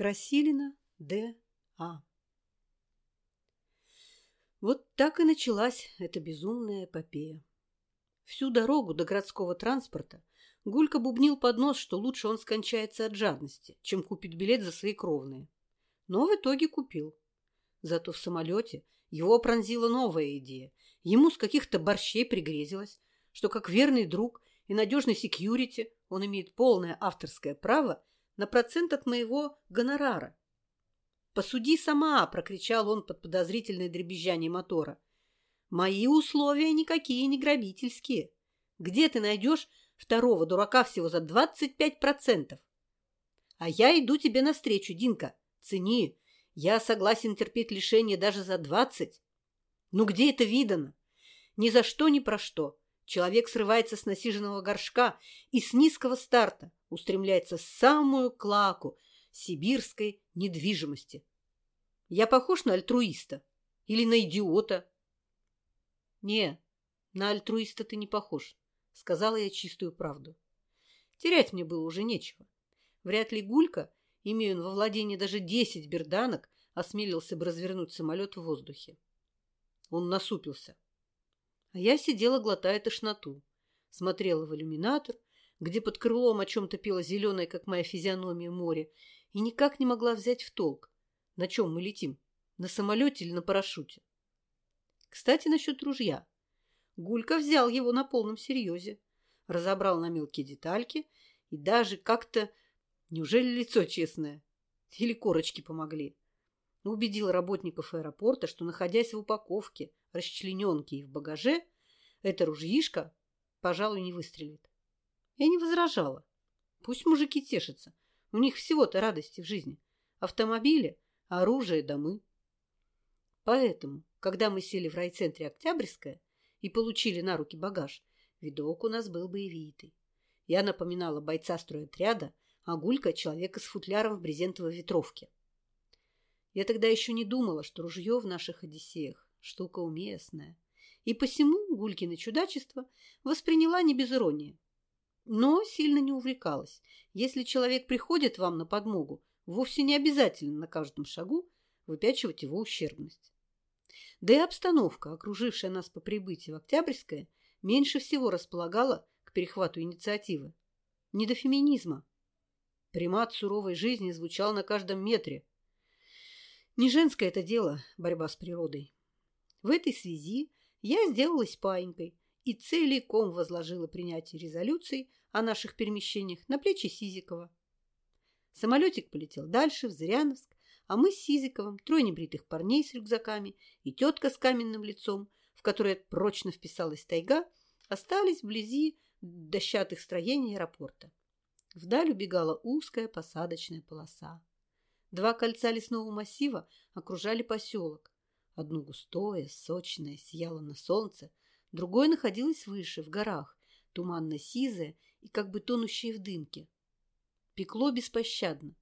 Красилина Д. А. Вот так и началась эта безумная эпопея. Всю дорогу до городского транспорта Гулька бубнил под нос, что лучше он скончается от жадности, чем купит билет за свои кровные. Но в итоге купил. Зато в самолете его пронзила новая идея. Ему с каких-то борщей пригрезилось, что как верный друг и надежный секьюрити он имеет полное авторское право на процент от моего гонорара. «Посуди сама!» – прокричал он под подозрительное дребезжание мотора. «Мои условия никакие не грабительские. Где ты найдешь второго дурака всего за 25%? А я иду тебе навстречу, Динка. Цени. Я согласен терпеть лишение даже за 20. Ну где это видано? Ни за что, ни про что. Человек срывается с насиженного горшка и с низкого старта устремляется в самую клаку сибирской недвижимости. Я похож на альтруиста или на идиота? Не, на альтруиста ты не похож, сказала я чистую правду. Терять мне было уже нечего. Вряд ли Гулька, имея во владении даже десять берданок, осмелился бы развернуть самолет в воздухе. Он насупился. А я сидела, глотая тошноту, смотрела в иллюминатор, где под крылом о чем-то пело зеленое, как моя физиономия, море, и никак не могла взять в толк, на чем мы летим, на самолете или на парашюте. Кстати, насчет ружья. Гулька взял его на полном серьезе, разобрал на мелкие детальки и даже как-то... Неужели лицо честное? Или корочки помогли? Убедил работников аэропорта, что, находясь в упаковке, расчлененке и в багаже, эта ружьишка, пожалуй, не выстрелит. Я не возражала. Пусть мужики тешатся. У них всего-то радости в жизни. Автомобили, оружие, домы. Поэтому, когда мы сели в райцентре Октябрьская и получили на руки багаж, видок у нас был боевитый. Я напоминала бойца стройотряда, а Гулька – человека с футляром в брезентовой ветровке. Я тогда еще не думала, что ружье в наших Одиссеях – штука уместная. И посему Гулькино чудачество восприняла не без иронии. Но сильно не увлекалась. Если человек приходит вам на подмогу, вовсе не обязательно на каждом шагу выпячивать его ущербность. Да и обстановка, окружившая нас по прибытии в Октябрьское, меньше всего располагала к перехвату инициативы. Не до феминизма. Примат суровой жизни звучал на каждом метре. Не женское это дело – борьба с природой. В этой связи я сделалась паинькой и целиком возложила принятие резолюций о наших перемещениях на плечи Сизикова. Самолетик полетел дальше, в Зыряновск, а мы с Сизиковым, трое небритых парней с рюкзаками и тетка с каменным лицом, в которое прочно вписалась тайга, остались вблизи дощатых строений аэропорта. Вдаль убегала узкая посадочная полоса. Два кольца лесного массива окружали поселок. Одно густое, сочное, сияло на солнце, Другое находилось выше, в горах, туманно-сизое и как бы тонущее в дымке. Пекло беспощадно.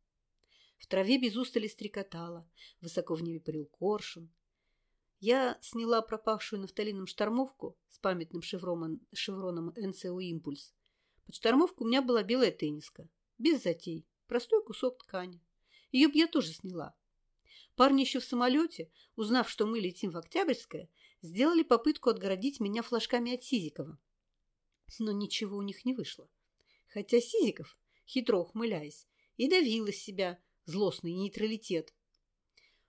В траве без устали стрекотало, высоко в небе парил коршун. Я сняла пропавшую нафталином штормовку с памятным шевроном, шевроном НСО «Импульс». Под штормовку у меня была белая тенниска, без затей, простой кусок ткани. Ее б я тоже сняла. Парни еще в самолете, узнав, что мы летим в Октябрьское, сделали попытку отгородить меня флажками от Сизикова. Но ничего у них не вышло. Хотя Сизиков, хитро ухмыляясь, и давил из себя злостный нейтралитет.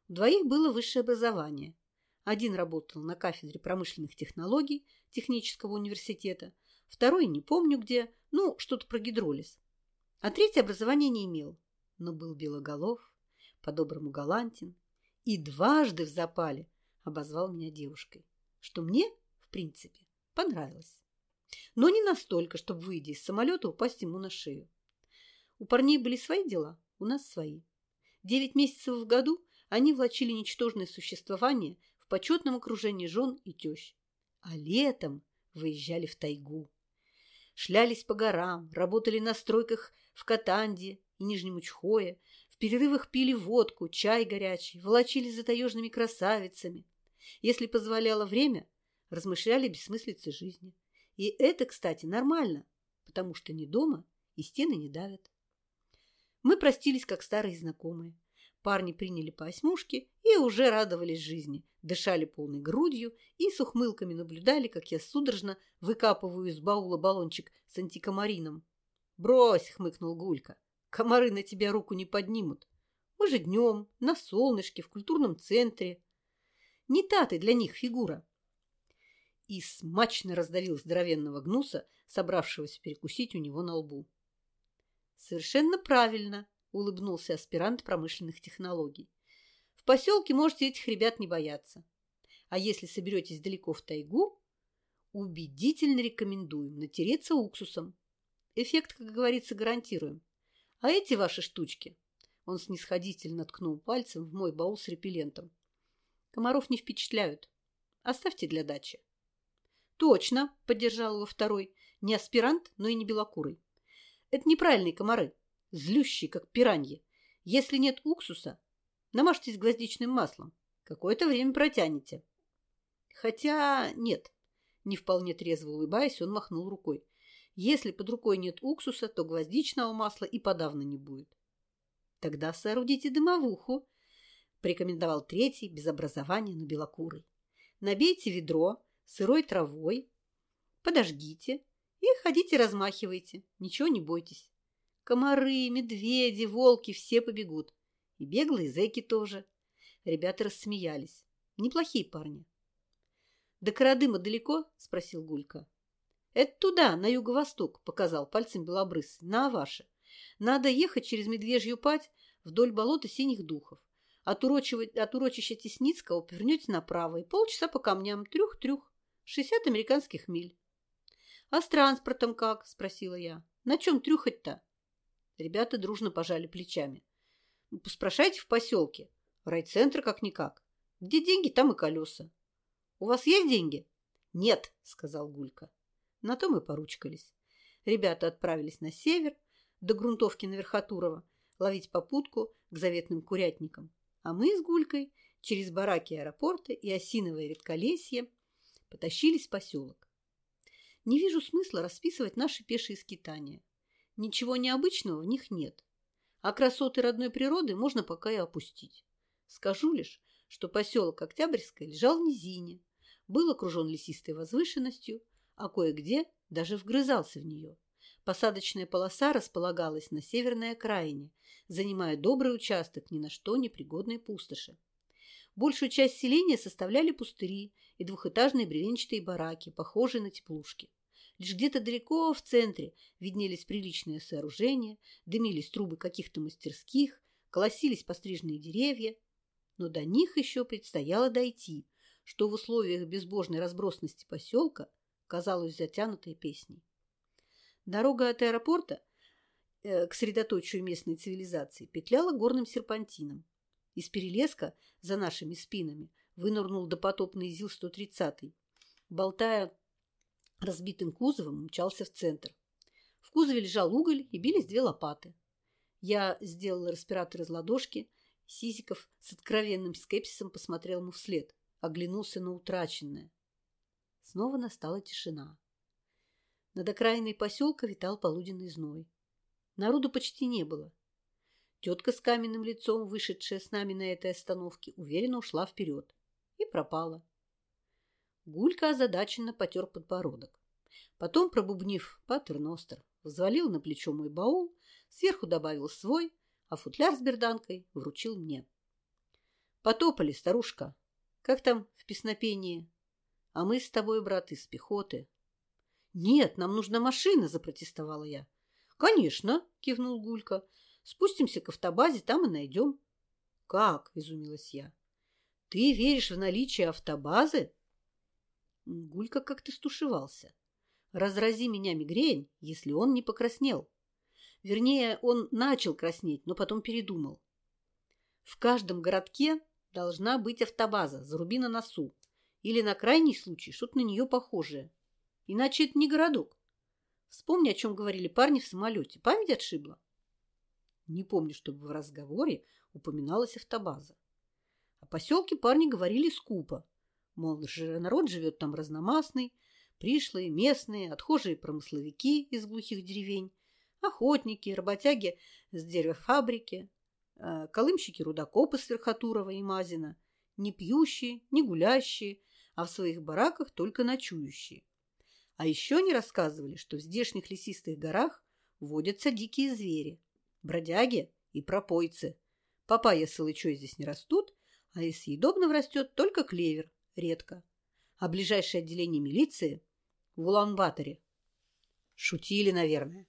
У двоих было высшее образование. Один работал на кафедре промышленных технологий технического университета, второй не помню где, ну, что-то про гидролиз. А третье образование не имел, но был белоголов, по-доброму галантен и дважды в запале обозвал меня девушкой, что мне, в принципе, понравилось. Но не настолько, чтобы, выйдя из самолета, упасть ему на шею. У парней были свои дела, у нас свои. Девять месяцев в году они влачили ничтожное существование в почетном окружении жен и тещ. А летом выезжали в тайгу. Шлялись по горам, работали на стройках в Катанде и Нижнем Учхое, перерывах пили водку, чай горячий, волочились за таежными красавицами. Если позволяло время, размышляли бессмыслицы жизни. И это, кстати, нормально, потому что не дома и стены не давят. Мы простились, как старые знакомые. Парни приняли по осьмушке и уже радовались жизни, дышали полной грудью и с ухмылками наблюдали, как я судорожно выкапываю из баула баллончик с антикомарином. «Брось!» — хмыкнул Гулька. «Комары на тебя руку не поднимут. Мы же днем, на солнышке, в культурном центре. Не та ты для них фигура!» И смачно раздавил здоровенного гнуса, собравшегося перекусить у него на лбу. «Совершенно правильно!» – улыбнулся аспирант промышленных технологий. «В поселке можете этих ребят не бояться. А если соберетесь далеко в тайгу, убедительно рекомендуем натереться уксусом. Эффект, как говорится, гарантируем. А эти ваши штучки...» Он снисходительно ткнул пальцем в мой баул с репеллентом. «Комаров не впечатляют. Оставьте для дачи». «Точно!» – поддержал его второй. «Не аспирант, но и не белокурый. Это неправильные комары злющие, как пираньи. Если нет уксуса, намажьтесь гвоздичным маслом. Какое-то время протянете. Хотя нет. Не вполне трезво улыбаясь, он махнул рукой. Если под рукой нет уксуса, то гвоздичного масла и подавно не будет. Тогда соорудите дымовуху, порекомендовал третий, без образования, но белокурый. Набейте ведро сырой травой, подожгите и ходите размахивайте. Ничего не бойтесь. Комары, медведи, волки все побегут. И беглые зэки тоже. Ребята рассмеялись. Неплохие парни. «До Карадыма далеко?» – спросил Гулька. «Это туда, на юго-восток», – показал пальцем белобрыс, – «на Аваше. Надо ехать через Медвежью пать вдоль болота синих духов. От, урочива... от урочища Тесницкого повернете направо и полчаса по камням. Трюх-трюх. Шестьдесят американских миль». «А с транспортом как?» – спросила я. «На чем трюхать-то?» Ребята дружно пожали плечами. «Ну, Спрашайте в поселке. Райцентр как-никак. Где деньги, там и колеса. У вас есть деньги? Нет, сказал Гулька. На то мы поручкались. Ребята отправились на север, до грунтовки на Верхотурова, ловить попутку к заветным курятникам. А мы с Гулькой через бараки аэропорта и осиновое редколесье потащились в поселок. Не вижу смысла расписывать наши пешие скитания. Ничего необычного в них нет. А красоты родной природы можно пока и опустить. Скажу лишь, что поселок Октябрьское лежал в низине, был окружен лесистой возвышенностью, а кое-где даже вгрызался в нее. Посадочная полоса располагалась на северной окраине, занимая добрый участок ни на что не пригодной пустоши. Большую часть селения составляли пустыри и двухэтажные бревенчатые бараки, похожие на теплушки. Лишь где-то далеко в центре виднелись приличные сооружения, дымились трубы каких-то мастерских, колосились постриженные деревья. Но до них еще предстояло дойти, что в условиях безбожной разбросности поселка казалось затянутой песней. Дорога от аэропорта э, к средоточию местной цивилизации петляла горным серпантином. Из перелеска за нашими спинами вынырнул допотопный ЗИЛ-130, болтая разбитым кузовом мчался в центр. В кузове лежал уголь и бились две лопаты. Я сделала респиратор из ладошки. Сизиков с откровенным скепсисом посмотрел ему вслед, оглянулся на утраченное. Снова настала тишина. Над окраиной поселка витал полуденный зной. Народу почти не было. Тетка с каменным лицом, вышедшая с нами на этой остановке, уверенно ушла вперед и пропала. Гулька озадаченно потер подбородок. Потом, пробубнив патерностер, взвалил на плечо мой баул, сверху добавил свой, а футляр с берданкой вручил мне. Потопали, старушка. Как там в песнопении? А мы с тобой, брат, из пехоты. Нет, нам нужна машина, запротестовала я. Конечно, кивнул Гулька. Спустимся к автобазе, там и найдем. Как? изумилась я. Ты веришь в наличие автобазы? Гулька как-то стушевался. Разрази меня мигрень, если он не покраснел. Вернее, он начал краснеть, но потом передумал. В каждом городке должна быть автобаза, заруби на носу. Или на крайний случай что-то на нее похожее. Иначе это не городок. Вспомни, о чем говорили парни в самолете. Память отшибла? Не помню, чтобы в разговоре упоминалась автобаза. О поселке парни говорили скупо. Мол, народ живет там разномастный, пришлые, местные, отхожие промысловики из глухих деревень, Охотники, работяги с деревофабрики, э, колымщики-рудокопы с Верхотурова и Мазина, не пьющие, не гулящие, а в своих бараках только ночующие. А еще не рассказывали, что в здешних лесистых горах водятся дикие звери, бродяги и пропойцы. Папайя с илычой здесь не растут, а из съедобного растет только клевер, редко. А ближайшее отделение милиции в Улан-Баторе. Шутили, наверное.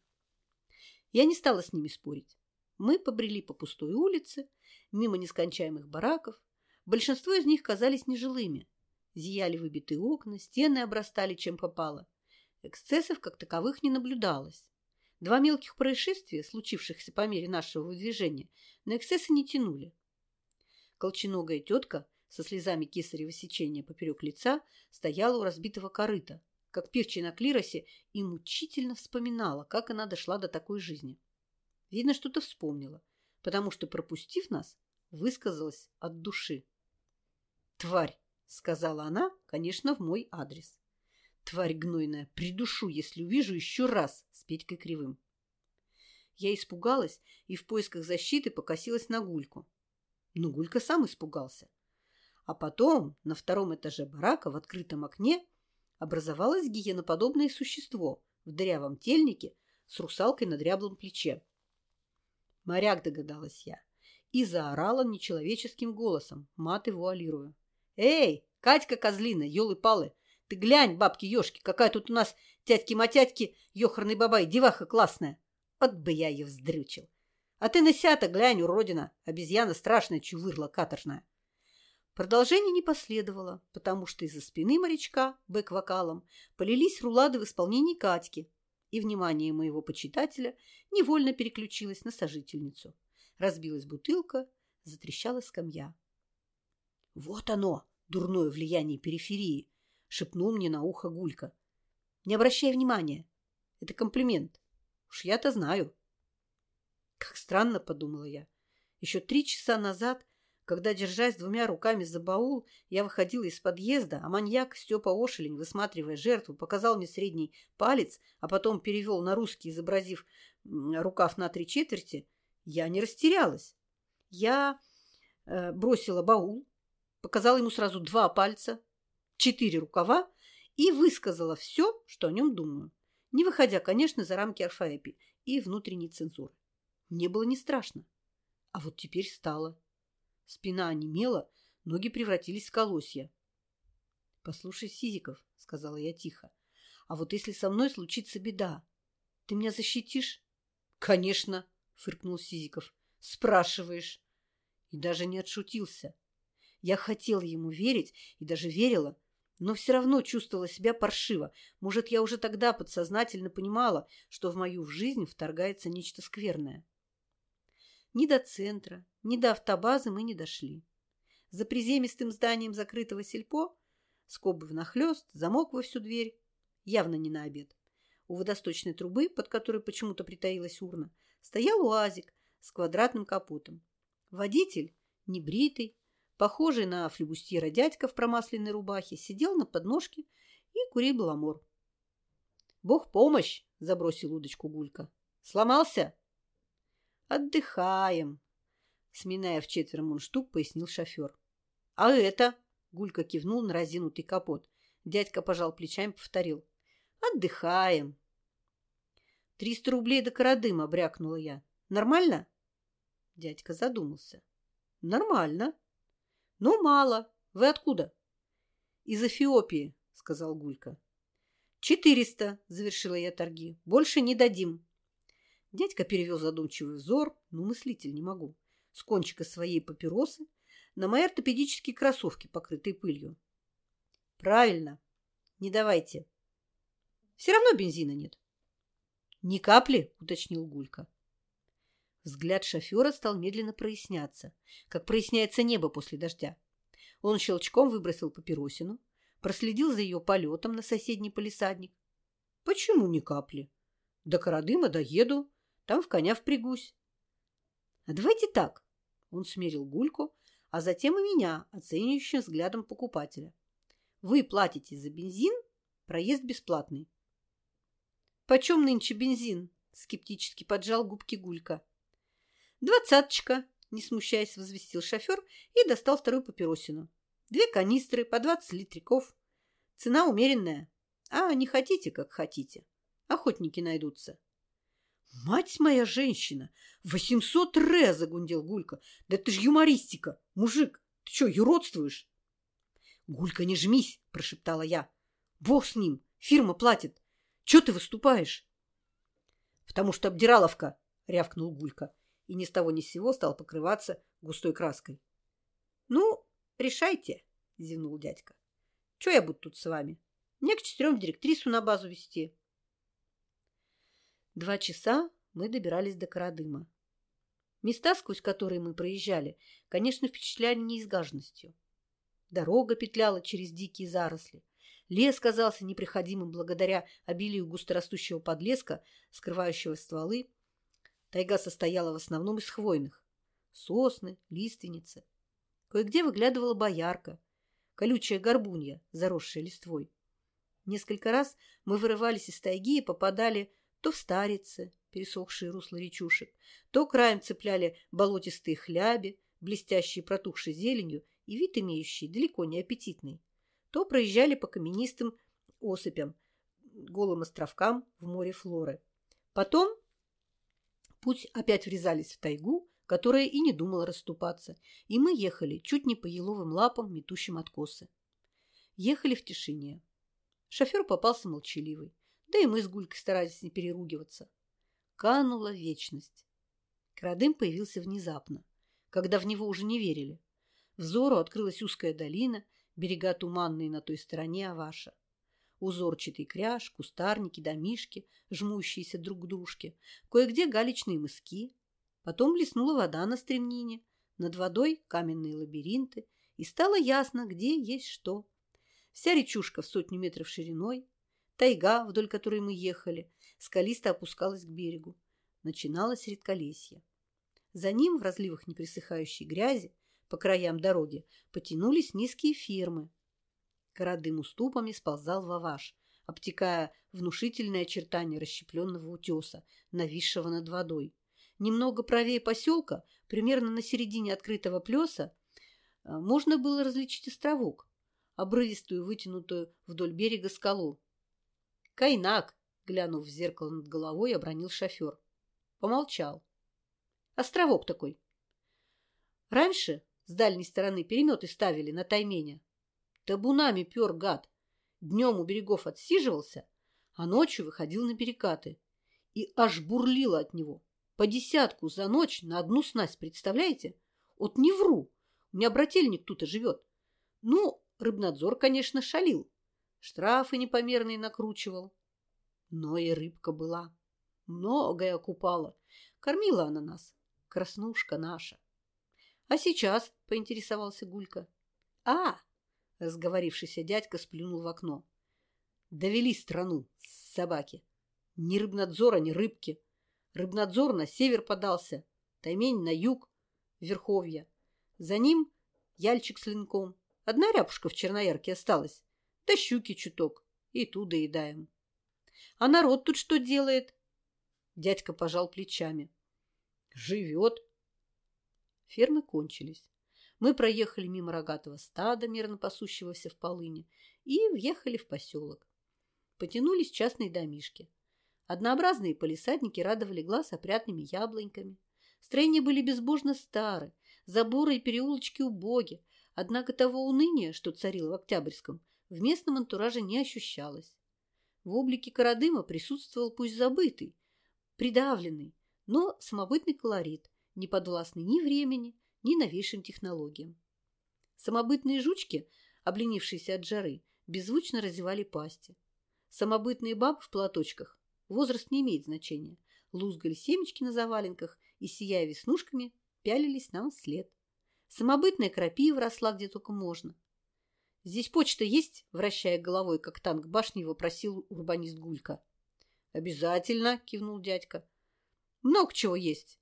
Я не стала с ними спорить. Мы побрели по пустой улице, мимо нескончаемых бараков. Большинство из них казались нежилыми. Зияли выбитые окна, стены обрастали чем попало. Эксцессов как таковых не наблюдалось. Два мелких происшествия, случившихся по мере нашего выдвижения, на эксцессы не тянули. Колченогая тетка со слезами кесарево сечения поперек лица стояла у разбитого корыта, как певчий на клиросе, и мучительно вспоминала, как она дошла до такой жизни. Видно, что-то вспомнила, потому что, пропустив нас, высказалась от души. «Тварь!» — сказала она, конечно, в мой адрес. Тварь гнойная, придушу, если увижу еще раз с Петькой Кривым. Я испугалась и в поисках защиты покосилась на Гульку. Но Гулька сам испугался. А потом на втором этаже барака в открытом окне образовалось гиеноподобное существо в дырявом тельнике с русалкой на дряблом плече. Моряк, догадалась я, и заорала нечеловеческим голосом, маты вуалируя. «Эй, Катька Козлина, елы-палы, ты глянь, бабки-ешки, какая тут у нас тятьки-матятьки, ёхарный бабай, деваха классная. Вот бы я ее вздрючил. А ты на ся глянь, уродина, обезьяна страшная, чувырла каторжная. Продолжение не последовало, потому что из-за спины морячка, бэк-вокалом, полились рулады в исполнении Катьки, и внимание моего почитателя невольно переключилось на сожительницу. Разбилась бутылка, затрещала скамья. Вот оно, дурное влияние периферии, шепнул мне на ухо Гулька. Не обращай внимания. Это комплимент. Уж я-то знаю. Как странно, подумала я. Еще три часа назад, когда, держась двумя руками за баул, я выходила из подъезда, а маньяк Степа Ошелень, высматривая жертву, показал мне средний палец, а потом перевел на русский, изобразив рукав на три четверти, я не растерялась. Я э, бросила баул, показала ему сразу два пальца, четыре рукава и высказала все, что о нем думаю, не выходя, конечно, за рамки орфоэпи и внутренней цензуры. Мне было не страшно. А вот теперь стало. Спина онемела, ноги превратились в колосья. — Послушай, Сизиков, — сказала я тихо, — а вот если со мной случится беда, ты меня защитишь? — Конечно, — фыркнул Сизиков. — Спрашиваешь. И даже не отшутился. Я хотела ему верить и даже верила, но все равно чувствовала себя паршиво. Может, я уже тогда подсознательно понимала, что в мою жизнь вторгается нечто скверное. Ни до центра, ни до автобазы мы не дошли. За приземистым зданием закрытого сельпо скобы внахлёст, замок во всю дверь. Явно не на обед. У водосточной трубы, под которой почему-то притаилась урна, стоял уазик с квадратным капотом. Водитель, небритый, похожий на флебустьера дядька в промасленной рубахе, сидел на подножке и курил баламор. «Бог помощь!» – забросил удочку Гулька. «Сломался?» «Отдыхаем!» – сминая в четверо мундштук, пояснил шофер. «А это?» – Гулька кивнул на разинутый капот. Дядька пожал плечами, повторил. «Отдыхаем!» «Триста рублей до карадыма!» – брякнула я. «Нормально?» Дядька задумался. «Нормально!» «Ну, мало. Вы откуда?» «Из Эфиопии», — сказал Гулька. «Четыреста», — завершила я торги. «Больше не дадим». Дядька перевел задумчивый взор, ну, мыслитель не могу, с кончика своей папиросы на мои ортопедические кроссовки, покрытые пылью. «Правильно. Не давайте. Все равно бензина нет». «Ни капли», — уточнил Гулька. Взгляд шофера стал медленно проясняться, как проясняется небо после дождя. Он щелчком выбросил папиросину, проследил за ее полетом на соседний полисадник. Почему ни капли? До Карадыма доеду, там в коня впрягусь. А давайте так. Он смерил гульку, а затем и меня, оценивающим взглядом покупателя. Вы платите за бензин, проезд бесплатный. Почем нынче бензин? Скептически поджал губки Гулька. «Двадцаточка!» – не смущаясь, возвестил шофер и достал вторую папиросину. «Две канистры по двадцать литриков. Цена умеренная. А не хотите, как хотите. Охотники найдутся». «Мать моя женщина! Восемьсот ре!» – загундел Гулька. «Да это ж юмористика! Мужик, ты что, юродствуешь?» «Гулька, не жмись!» – прошептала я. «Бог с ним! Фирма платит! Чего ты выступаешь?» «Потому что обдираловка!» – рявкнул Гулька и ни с того ни с сего стал покрываться густой краской. «Ну, решайте!» – зевнул дядька. «Чего я буду тут с вами? Мне к четырем директрису на базу вести». Два часа мы добирались до Карадыма. Места, сквозь которые мы проезжали, конечно, впечатляли неизгаженностью. Дорога петляла через дикие заросли. Лес казался непроходимым благодаря обилию густорастущего подлеска, скрывающего стволы. Тайга состояла в основном из хвойных. Сосны, лиственницы. Кое-где выглядывала боярка, колючая горбунья, заросшая листвой. Несколько раз мы вырывались из тайги и попадали то в старицы, пересохшие русла речушек, то краем цепляли болотистые хляби, блестящие протухшей зеленью и вид имеющий далеко не аппетитный, то проезжали по каменистым осыпям, голым островкам в море флоры. Потом путь опять врезались в тайгу, которая и не думала расступаться, и мы ехали чуть не по еловым лапам, метущим откосы. Ехали в тишине. Шофер попался молчаливый, да и мы с Гулькой старались не переругиваться. Канула вечность. Крадым появился внезапно, когда в него уже не верили. Взору открылась узкая долина, берега туманные на той стороне Аваша. Узорчатый кряж, кустарники, домишки, жмущиеся друг к дружке, кое-где галечные мыски. Потом блеснула вода на стремнине, над водой каменные лабиринты, и стало ясно, где есть что. Вся речушка в сотню метров шириной, тайга, вдоль которой мы ехали, скалисто опускалась к берегу. Начиналось редколесье. За ним, в разливах неприсыхающей грязи, по краям дороги потянулись низкие фермы. Городым уступами сползал Ваваш, обтекая внушительные очертания расщепленного утеса, нависшего над водой. Немного правее поселка, примерно на середине открытого плеса, э, можно было различить островок, обрывистую, вытянутую вдоль берега скалу. «Кайнак!» — глянув в зеркало над головой, обронил шофер. Помолчал. «Островок такой». Раньше с дальней стороны переметы ставили на таймене. Табунами пер гад. Днем у берегов отсиживался, а ночью выходил на перекаты. И аж бурлило от него. По десятку за ночь на одну снасть, представляете? Вот не вру. У меня брательник тут и живет. Ну, рыбнадзор, конечно, шалил. Штрафы непомерные накручивал. Но и рыбка была. Многое окупала. Кормила она нас. Краснушка наша. «А сейчас?» – поинтересовался Гулька. «А!» – разговорившийся дядька сплюнул в окно. «Довели страну, собаки. Ни рыбнадзора, ни рыбки. Рыбнадзор на север подался, Таймень на юг, Верховья. За ним яльчик с линком. Одна ряпушка в черноярке осталась. Да щуки чуток. И ту доедаем. А народ тут что делает?» Дядька пожал плечами. «Живет», Фермы кончились. Мы проехали мимо рогатого стада, мирно пасущегося в полыне, и въехали в поселок. Потянулись частные домишки. Однообразные полисадники радовали глаз опрятными яблоньками. Строения были безбожно стары, заборы и переулочки убоги, однако того уныния, что царило в Октябрьском, в местном антураже не ощущалось. В облике Карадыма присутствовал пусть забытый, придавленный, но самобытный колорит, не подвластный ни времени, ни новейшим технологиям. Самобытные жучки, обленившиеся от жары, беззвучно разевали пасти. Самобытные бабы в платочках, возраст не имеет значения, лузгали семечки на заваленках и, сияя веснушками, пялились нам вслед. Самобытная крапива росла где только можно. «Здесь почта есть?» – вращая головой, как танк башни, вопросил урбанист Гулька. «Обязательно!» – кивнул дядька. «Много чего есть.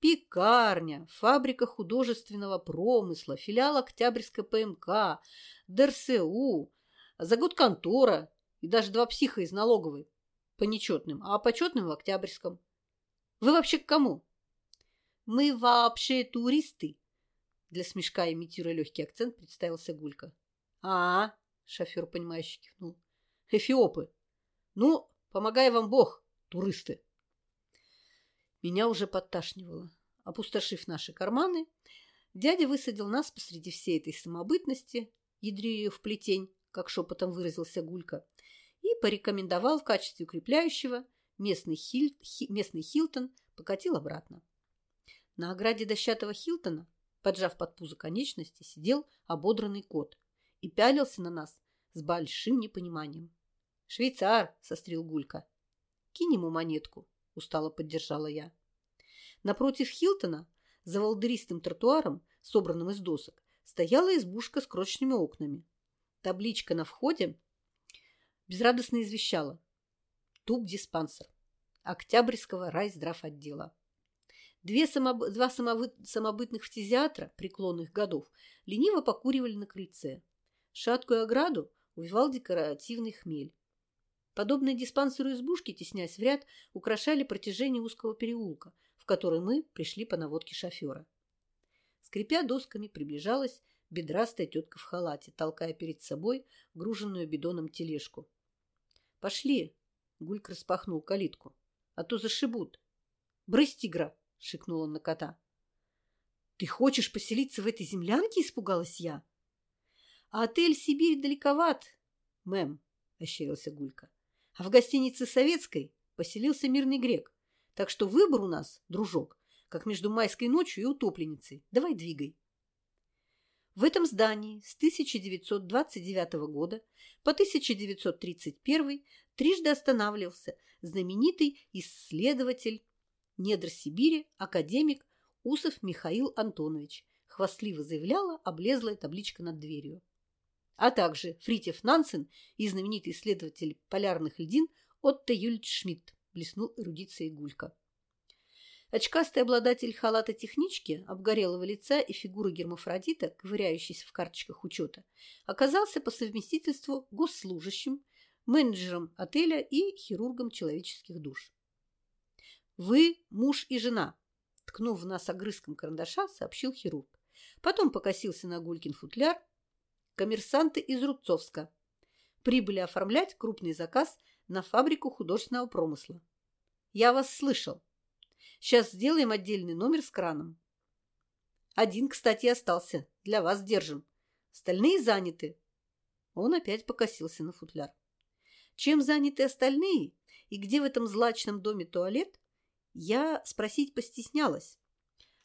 Пекарня, фабрика художественного промысла, филиал Октябрьской ПМК, ДРСУ, за год контора и даже два психа из налоговой. По нечетным, а по почетным в Октябрьском. Вы вообще к кому? Мы вообще туристы. Для смешка, имитируя легкий акцент, представился Гулька. А, -а, -а шофер, понимающе кивнул. Эфиопы. Ну, помогай вам Бог, туристы. Меня уже подташнивало. Опустошив наши карманы, дядя высадил нас посреди всей этой самобытности, ядрю ее в плетень, как шепотом выразился Гулька, и порекомендовал в качестве укрепляющего местный, хиль, хи, местный Хилтон покатил обратно. На ограде дощатого Хилтона, поджав под пузо конечности, сидел ободранный кот и пялился на нас с большим непониманием. «Швейцар!» – сострил Гулька. «Кинь ему монетку», – устало поддержала я. Напротив Хилтона, за волдыристым тротуаром, собранным из досок, стояла избушка с крошечными окнами. Табличка на входе безрадостно извещала. Туб-диспансер. Октябрьского райздравотдела. Две самоб... Два самобы... самобытных фтизиатра преклонных годов лениво покуривали на крыльце. Шаткую ограду увивал декоративный хмель. Подобные диспансеру избушки, теснясь в ряд, украшали протяжение узкого переулка, в который мы пришли по наводке шофера. Скрипя досками, приближалась бедрастая тетка в халате, толкая перед собой груженную бидоном тележку. «Пошли!» — Гульк распахнул калитку. «А то зашибут!» «Брысь, тигра!» — шикнул он на кота. «Ты хочешь поселиться в этой землянке?» — испугалась я. «А отель «Сибирь» далековат, мэм», — ощерился Гулька. А в гостинице «Советской» поселился мирный грек. Так что выбор у нас, дружок, как между майской ночью и утопленницей. Давай двигай. В этом здании с 1929 года по 1931 трижды останавливался знаменитый исследователь недр Сибири, академик Усов Михаил Антонович, хвастливо заявляла облезлая табличка над дверью а также Фритьев Нансен и знаменитый исследователь полярных льдин Отто Юльч Шмидт, блеснул эрудицией Гулька. Очкастый обладатель халата технички, обгорелого лица и фигуры гермафродита, ковыряющийся в карточках учета, оказался по совместительству госслужащим, менеджером отеля и хирургом человеческих душ. «Вы муж и жена», – ткнув в нас огрызком карандаша, сообщил хирург. Потом покосился на Гулькин футляр, коммерсанты из Рубцовска. Прибыли оформлять крупный заказ на фабрику художественного промысла. Я вас слышал. Сейчас сделаем отдельный номер с краном. Один, кстати, остался. Для вас держим. Остальные заняты. Он опять покосился на футляр. Чем заняты остальные и где в этом злачном доме туалет, я спросить постеснялась.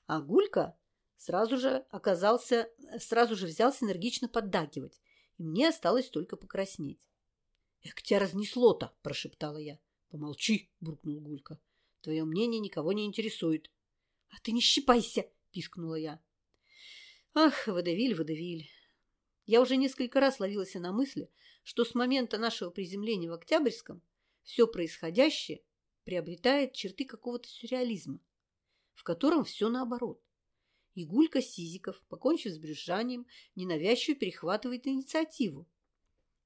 А Гулька сразу же оказался, сразу же взялся энергично поддакивать, и мне осталось только покраснеть. «Эх, тебя разнесло-то!» – прошептала я. «Помолчи!» – буркнул Гулька. «Твое мнение никого не интересует». «А ты не щипайся!» – пискнула я. «Ах, водовиль, водовиль!» Я уже несколько раз ловилась на мысли, что с момента нашего приземления в Октябрьском все происходящее приобретает черты какого-то сюрреализма, в котором все наоборот. И Гулька Сизиков, покончив с брюзжанием, ненавязчиво перехватывает инициативу.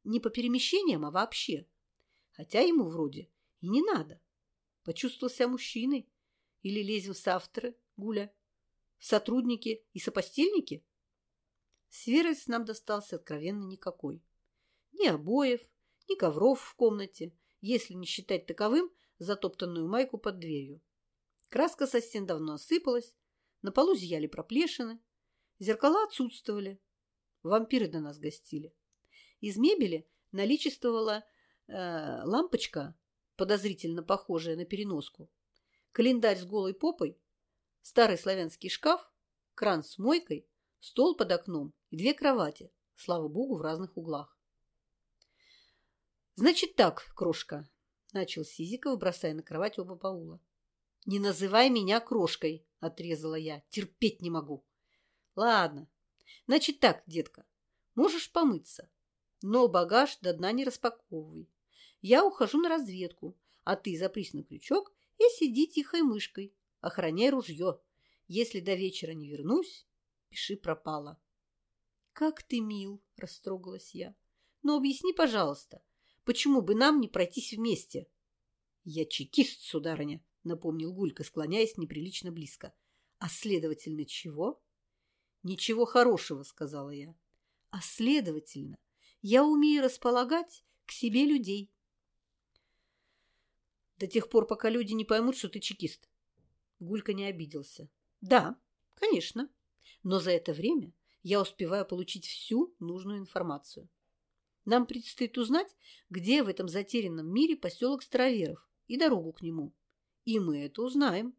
Не по перемещениям, а вообще. Хотя ему вроде и не надо. Почувствовал себя мужчиной? Или лезем в соавторы, Гуля? В сотрудники и сопостельники? Сверец нам достался откровенно никакой. Ни обоев, ни ковров в комнате, если не считать таковым затоптанную майку под дверью. Краска со стен давно осыпалась, на полу зияли проплешины. Зеркала отсутствовали. Вампиры до нас гостили. Из мебели наличествовала э, лампочка, подозрительно похожая на переноску, календарь с голой попой, старый славянский шкаф, кран с мойкой, стол под окном и две кровати, слава богу, в разных углах. «Значит так, крошка», – начал Сизиков, бросая на кровать оба баула. «Не называй меня крошкой», – отрезала я. «Терпеть не могу». «Ладно. Значит так, детка, можешь помыться, но багаж до дна не распаковывай. Я ухожу на разведку, а ты запрись на крючок и сиди тихой мышкой, охраняй ружье. Если до вечера не вернусь, пиши пропало». «Как ты мил!» – растрогалась я. «Но объясни, пожалуйста, почему бы нам не пройтись вместе?» «Я чекист, сударыня», напомнил Гулька, склоняясь неприлично близко. А следовательно, чего? Ничего хорошего, сказала я. А следовательно, я умею располагать к себе людей. До тех пор, пока люди не поймут, что ты чекист. Гулька не обиделся. Да, конечно. Но за это время я успеваю получить всю нужную информацию. Нам предстоит узнать, где в этом затерянном мире поселок Староверов и дорогу к нему. И мы это узнаем.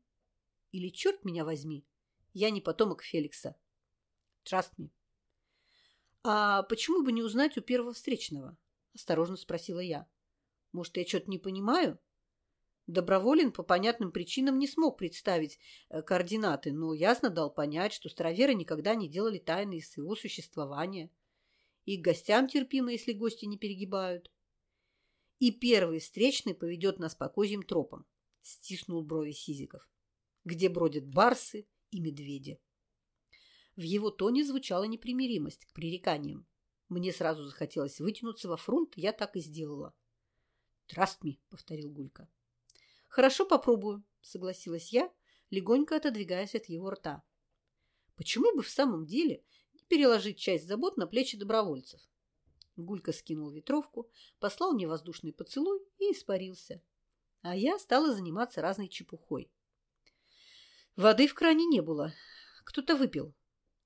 Или, черт меня возьми, я не потомок Феликса. Trust me. А почему бы не узнать у первого встречного? Осторожно спросила я. Может, я что-то не понимаю? Доброволен по понятным причинам не смог представить э, координаты, но ясно дал понять, что староверы никогда не делали тайны из своего существования. И к гостям терпимо, если гости не перегибают. И первый встречный поведет нас по козьим тропам, стиснул брови Сизиков, где бродят барсы и медведи. В его тоне звучала непримиримость к пререканиям. Мне сразу захотелось вытянуться во фронт, я так и сделала. «Trust me», — повторил Гулька. «Хорошо, попробую», — согласилась я, легонько отодвигаясь от его рта. «Почему бы в самом деле не переложить часть забот на плечи добровольцев?» Гулька скинул ветровку, послал мне воздушный поцелуй и испарился. А я стала заниматься разной чепухой. Воды в кране не было. Кто-то выпил.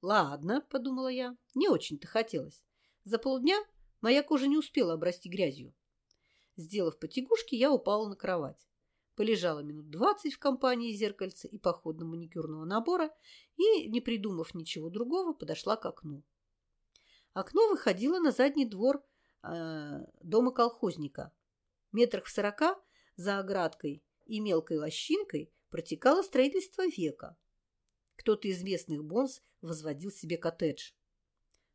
«Ладно», — подумала я, — «не очень-то хотелось. За полдня моя кожа не успела обрасти грязью». Сделав потягушки, я упала на кровать полежала минут двадцать в компании зеркальца и походного маникюрного набора и, не придумав ничего другого, подошла к окну. Окно выходило на задний двор э, дома колхозника. Метрах в сорока за оградкой и мелкой лощинкой протекало строительство века. Кто-то из местных бонс возводил себе коттедж.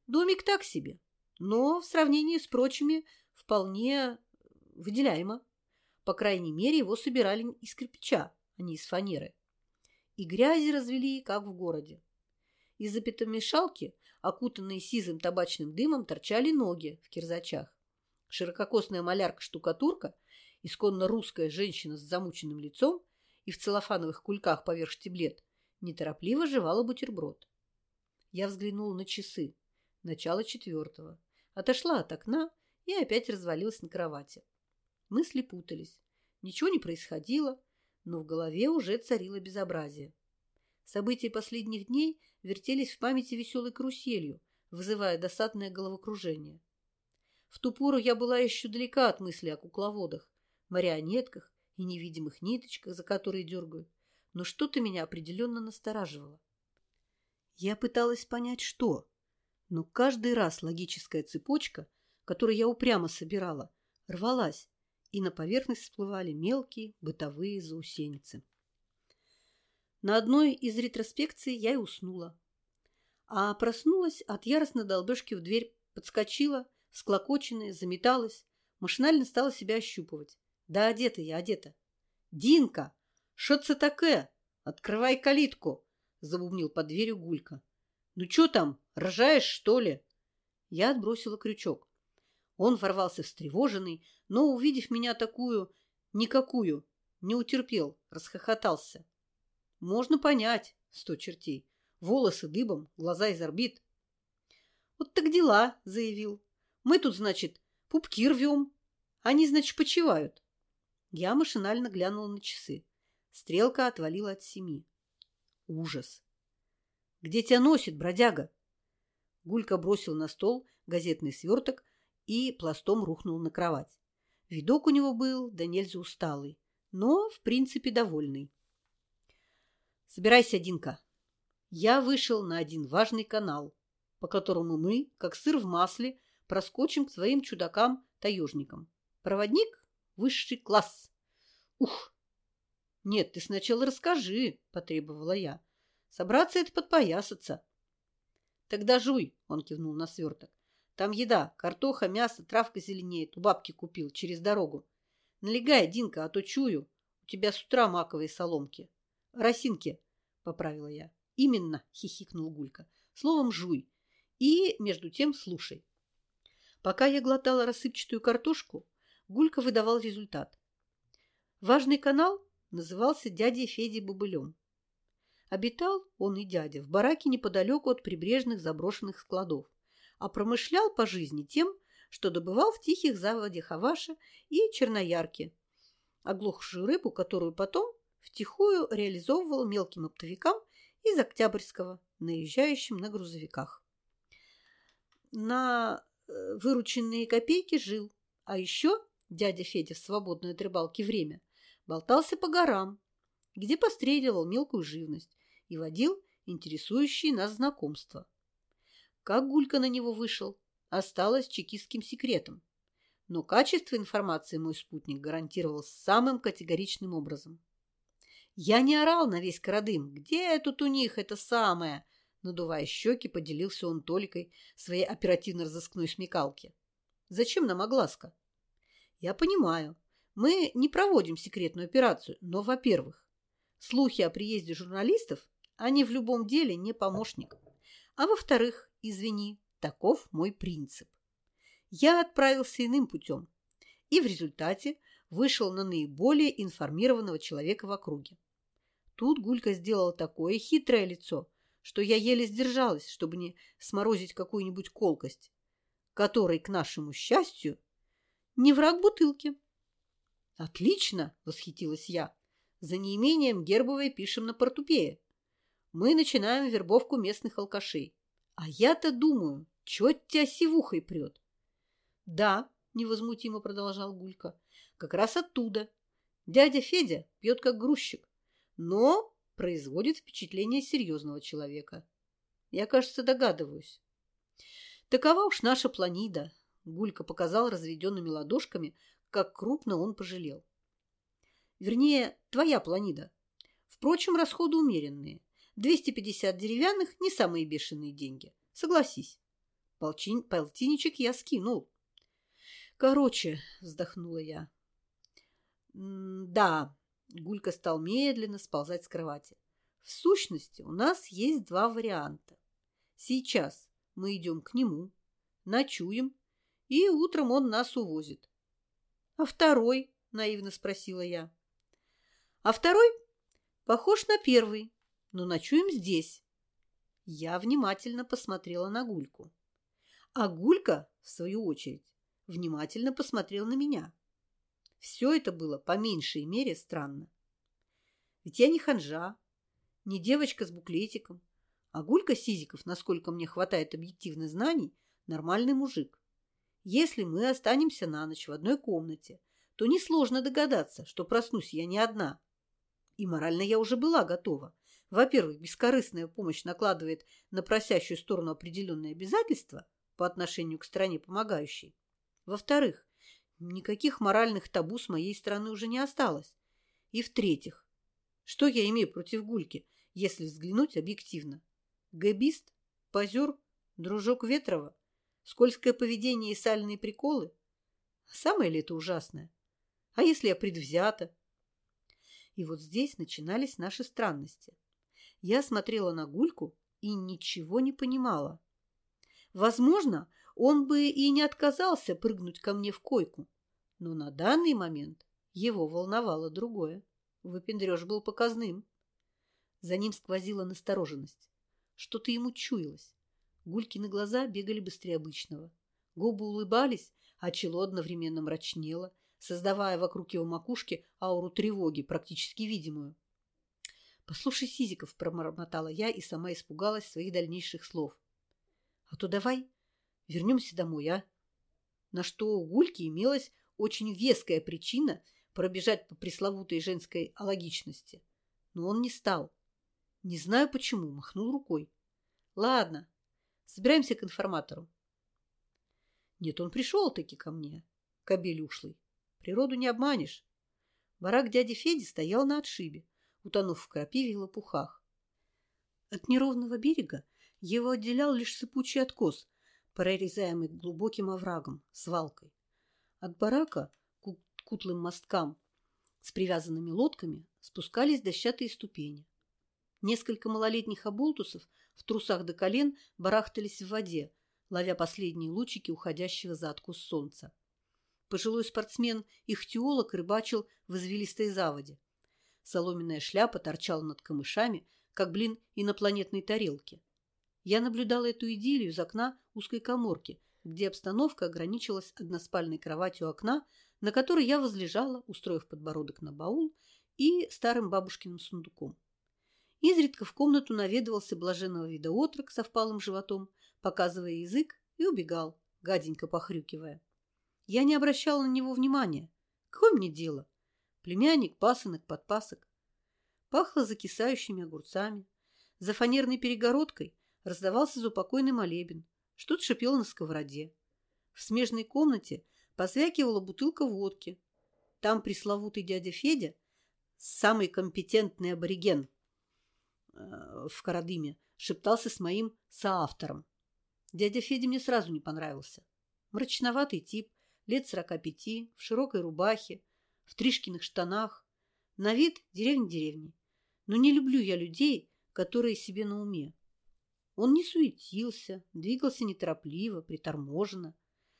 Домик так себе, но в сравнении с прочими вполне выделяемо. По крайней мере, его собирали из кирпича, а не из фанеры. И грязи развели, как в городе. Из-за пятомешалки, окутанные сизым табачным дымом, торчали ноги в кирзачах. Ширококосная малярка-штукатурка, исконно русская женщина с замученным лицом и в целлофановых кульках поверх штиблет, неторопливо жевала бутерброд. Я взглянула на часы. Начало четвертого. Отошла от окна и опять развалилась на кровати. Мысли путались. Ничего не происходило, но в голове уже царило безобразие. События последних дней вертелись в памяти веселой каруселью, вызывая досадное головокружение. В ту пору я была еще далека от мысли о кукловодах, марионетках и невидимых ниточках, за которые дергают, но что-то меня определенно настораживало. Я пыталась понять, что, но каждый раз логическая цепочка, которую я упрямо собирала, рвалась, и на поверхность всплывали мелкие бытовые заусеницы. На одной из ретроспекций я и уснула. А проснулась от яростной долбежки в дверь, подскочила, склокоченная, заметалась, машинально стала себя ощупывать. Да одета я, одета. «Динка! Что це таке? Открывай калитку!» – забубнил под дверью Гулька. «Ну что там, рожаешь, что ли?» Я отбросила крючок. Он ворвался встревоженный, но, увидев меня такую, никакую, не утерпел, расхохотался. Можно понять, сто чертей. Волосы дыбом, глаза из орбит. Вот так дела, заявил. Мы тут, значит, пупки рвем. Они, значит, почивают. Я машинально глянула на часы. Стрелка отвалила от семи. Ужас. Где тебя носит, бродяга? Гулька бросил на стол газетный сверток и пластом рухнул на кровать. Видок у него был, да нельзя усталый, но, в принципе, довольный. «Собирайся, Динка!» Я вышел на один важный канал, по которому мы, как сыр в масле, проскочим к своим чудакам-таежникам. Проводник – высший класс. Ух! Нет, ты сначала расскажи, потребовала я. Собраться – это подпоясаться. Тогда жуй, он кивнул на сверток. Там еда, картоха, мясо, травка зеленеет. У бабки купил, через дорогу. Налегай, Динка, а то чую. У тебя с утра маковые соломки. Росинки, поправила я. Именно, хихикнул Гулька. Словом, жуй. И, между тем, слушай. Пока я глотала рассыпчатую картошку, Гулька выдавал результат. Важный канал назывался дядей Федей Бобылем. Обитал он и дядя в бараке неподалеку от прибрежных заброшенных складов, а промышлял по жизни тем, что добывал в тихих заводях Хаваша и Черноярке, оглохшую рыбу, которую потом втихую реализовывал мелким оптовикам из Октябрьского, наезжающим на грузовиках. На э, вырученные копейки жил, а еще дядя Федя в свободное от рыбалки время болтался по горам, где постреливал мелкую живность и водил интересующие нас знакомства. Как Гулька на него вышел, осталось чекистским секретом. Но качество информации мой спутник гарантировал самым категоричным образом. Я не орал на весь Карадым. Где тут у них это самое? Надувая щеки, поделился он Толикой своей оперативно-розыскной смекалки. Зачем нам огласка? Я понимаю, мы не проводим секретную операцию, но, во-первых, слухи о приезде журналистов, они в любом деле не помощник. А во-вторых, извини, таков мой принцип. Я отправился иным путем и в результате вышел на наиболее информированного человека в округе. Тут Гулька сделала такое хитрое лицо, что я еле сдержалась, чтобы не сморозить какую-нибудь колкость, которой, к нашему счастью, не враг бутылки. «Отлично!» – восхитилась я. «За неимением гербовой пишем на портупее. Мы начинаем вербовку местных алкашей. А я-то думаю, чё тебя сивухой прет?» «Да», – невозмутимо продолжал Гулька, – «как раз оттуда. Дядя Федя пьет как грузчик, но производит впечатление серьезного человека. Я, кажется, догадываюсь. Такова уж наша планида. Гулька показал разведенными ладошками, как крупно он пожалел. Вернее, твоя планида. Впрочем, расходы умеренные. 250 деревянных – не самые бешеные деньги. Согласись. Полчин, полтинничек я скинул. Короче, вздохнула я. Да, Гулька стал медленно сползать с кровати. В сущности, у нас есть два варианта. Сейчас мы идем к нему, ночуем, и утром он нас увозит. А второй, наивно спросила я. А второй похож на первый, но ночуем здесь. Я внимательно посмотрела на Гульку. А Гулька, в свою очередь, внимательно посмотрел на меня. Все это было по меньшей мере странно. Ведь я не ханжа, не девочка с буклетиком, а Гулька Сизиков, насколько мне хватает объективных знаний, нормальный мужик. Если мы останемся на ночь в одной комнате, то несложно догадаться, что проснусь я не одна. И морально я уже была готова. Во-первых, бескорыстная помощь накладывает на просящую сторону определенные обязательства по отношению к стране помогающей. Во-вторых, Никаких моральных табу с моей стороны уже не осталось. И в-третьих, что я имею против Гульки, если взглянуть объективно? Гэбист? Позер? Дружок Ветрова? Скользкое поведение и сальные приколы? Самое ли это ужасное? А если я предвзята? И вот здесь начинались наши странности. Я смотрела на Гульку и ничего не понимала. Возможно, он бы и не отказался прыгнуть ко мне в койку. Но на данный момент его волновало другое. Выпендреж был показным. За ним сквозила настороженность. Что-то ему чуялось. Гулькины глаза бегали быстрее обычного. Губы улыбались, а чело одновременно мрачнело, создавая вокруг его макушки ауру тревоги, практически видимую. «Послушай, Сизиков», – промормотала я и сама испугалась своих дальнейших слов. «А то давай вернемся домой, а?» На что у Гульки имелась очень веская причина пробежать по пресловутой женской алогичности. Но он не стал. Не знаю почему, махнул рукой. Ладно, собираемся к информатору. Нет, он пришел-таки ко мне, кобель ушлый. Природу не обманешь. Барак дяди Феди стоял на отшибе, утонув в крапиве и лопухах. От неровного берега его отделял лишь сыпучий откос, прорезаемый глубоким оврагом, свалкой. От барака к кутлым мосткам с привязанными лодками спускались дощатые ступени. Несколько малолетних оболтусов в трусах до колен барахтались в воде, ловя последние лучики уходящего за откус солнца. Пожилой спортсмен-ихтиолог рыбачил в извилистой заводе. Соломенная шляпа торчала над камышами, как блин инопланетной тарелки. Я наблюдала эту идиллию из окна узкой коморки, где обстановка ограничилась односпальной кроватью окна, на которой я возлежала, устроив подбородок на баул и старым бабушкиным сундуком. Изредка в комнату наведывался блаженного вида отрок со впалым животом, показывая язык, и убегал, гаденько похрюкивая. Я не обращала на него внимания. Какое мне дело? Племянник, пасынок, подпасок. Пахло закисающими огурцами. За фанерной перегородкой раздавался заупокойный молебен. Что-то шипело на сковороде. В смежной комнате позвякивала бутылка водки. Там пресловутый дядя Федя, самый компетентный абориген в Карадыме, шептался с моим соавтором. Дядя Федя мне сразу не понравился. Мрачноватый тип, лет сорока пяти, в широкой рубахе, в тришкиных штанах. На вид деревня деревни. Но не люблю я людей, которые себе на уме. Он не суетился, двигался неторопливо, приторможенно.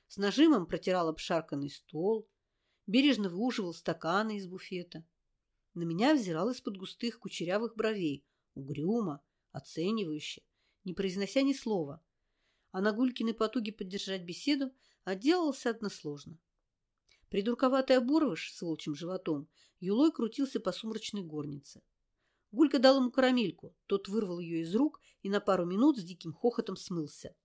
С нажимом протирал обшарканный стол, бережно выуживал стаканы из буфета. На меня взирал из-под густых кучерявых бровей, угрюмо, оценивающе, не произнося ни слова. А на Гулькины потуги поддержать беседу отделался односложно. Придурковатый оборвыш с волчьим животом юлой крутился по сумрачной горнице. Гулька дал ему карамельку, тот вырвал ее из рук и на пару минут с диким хохотом смылся.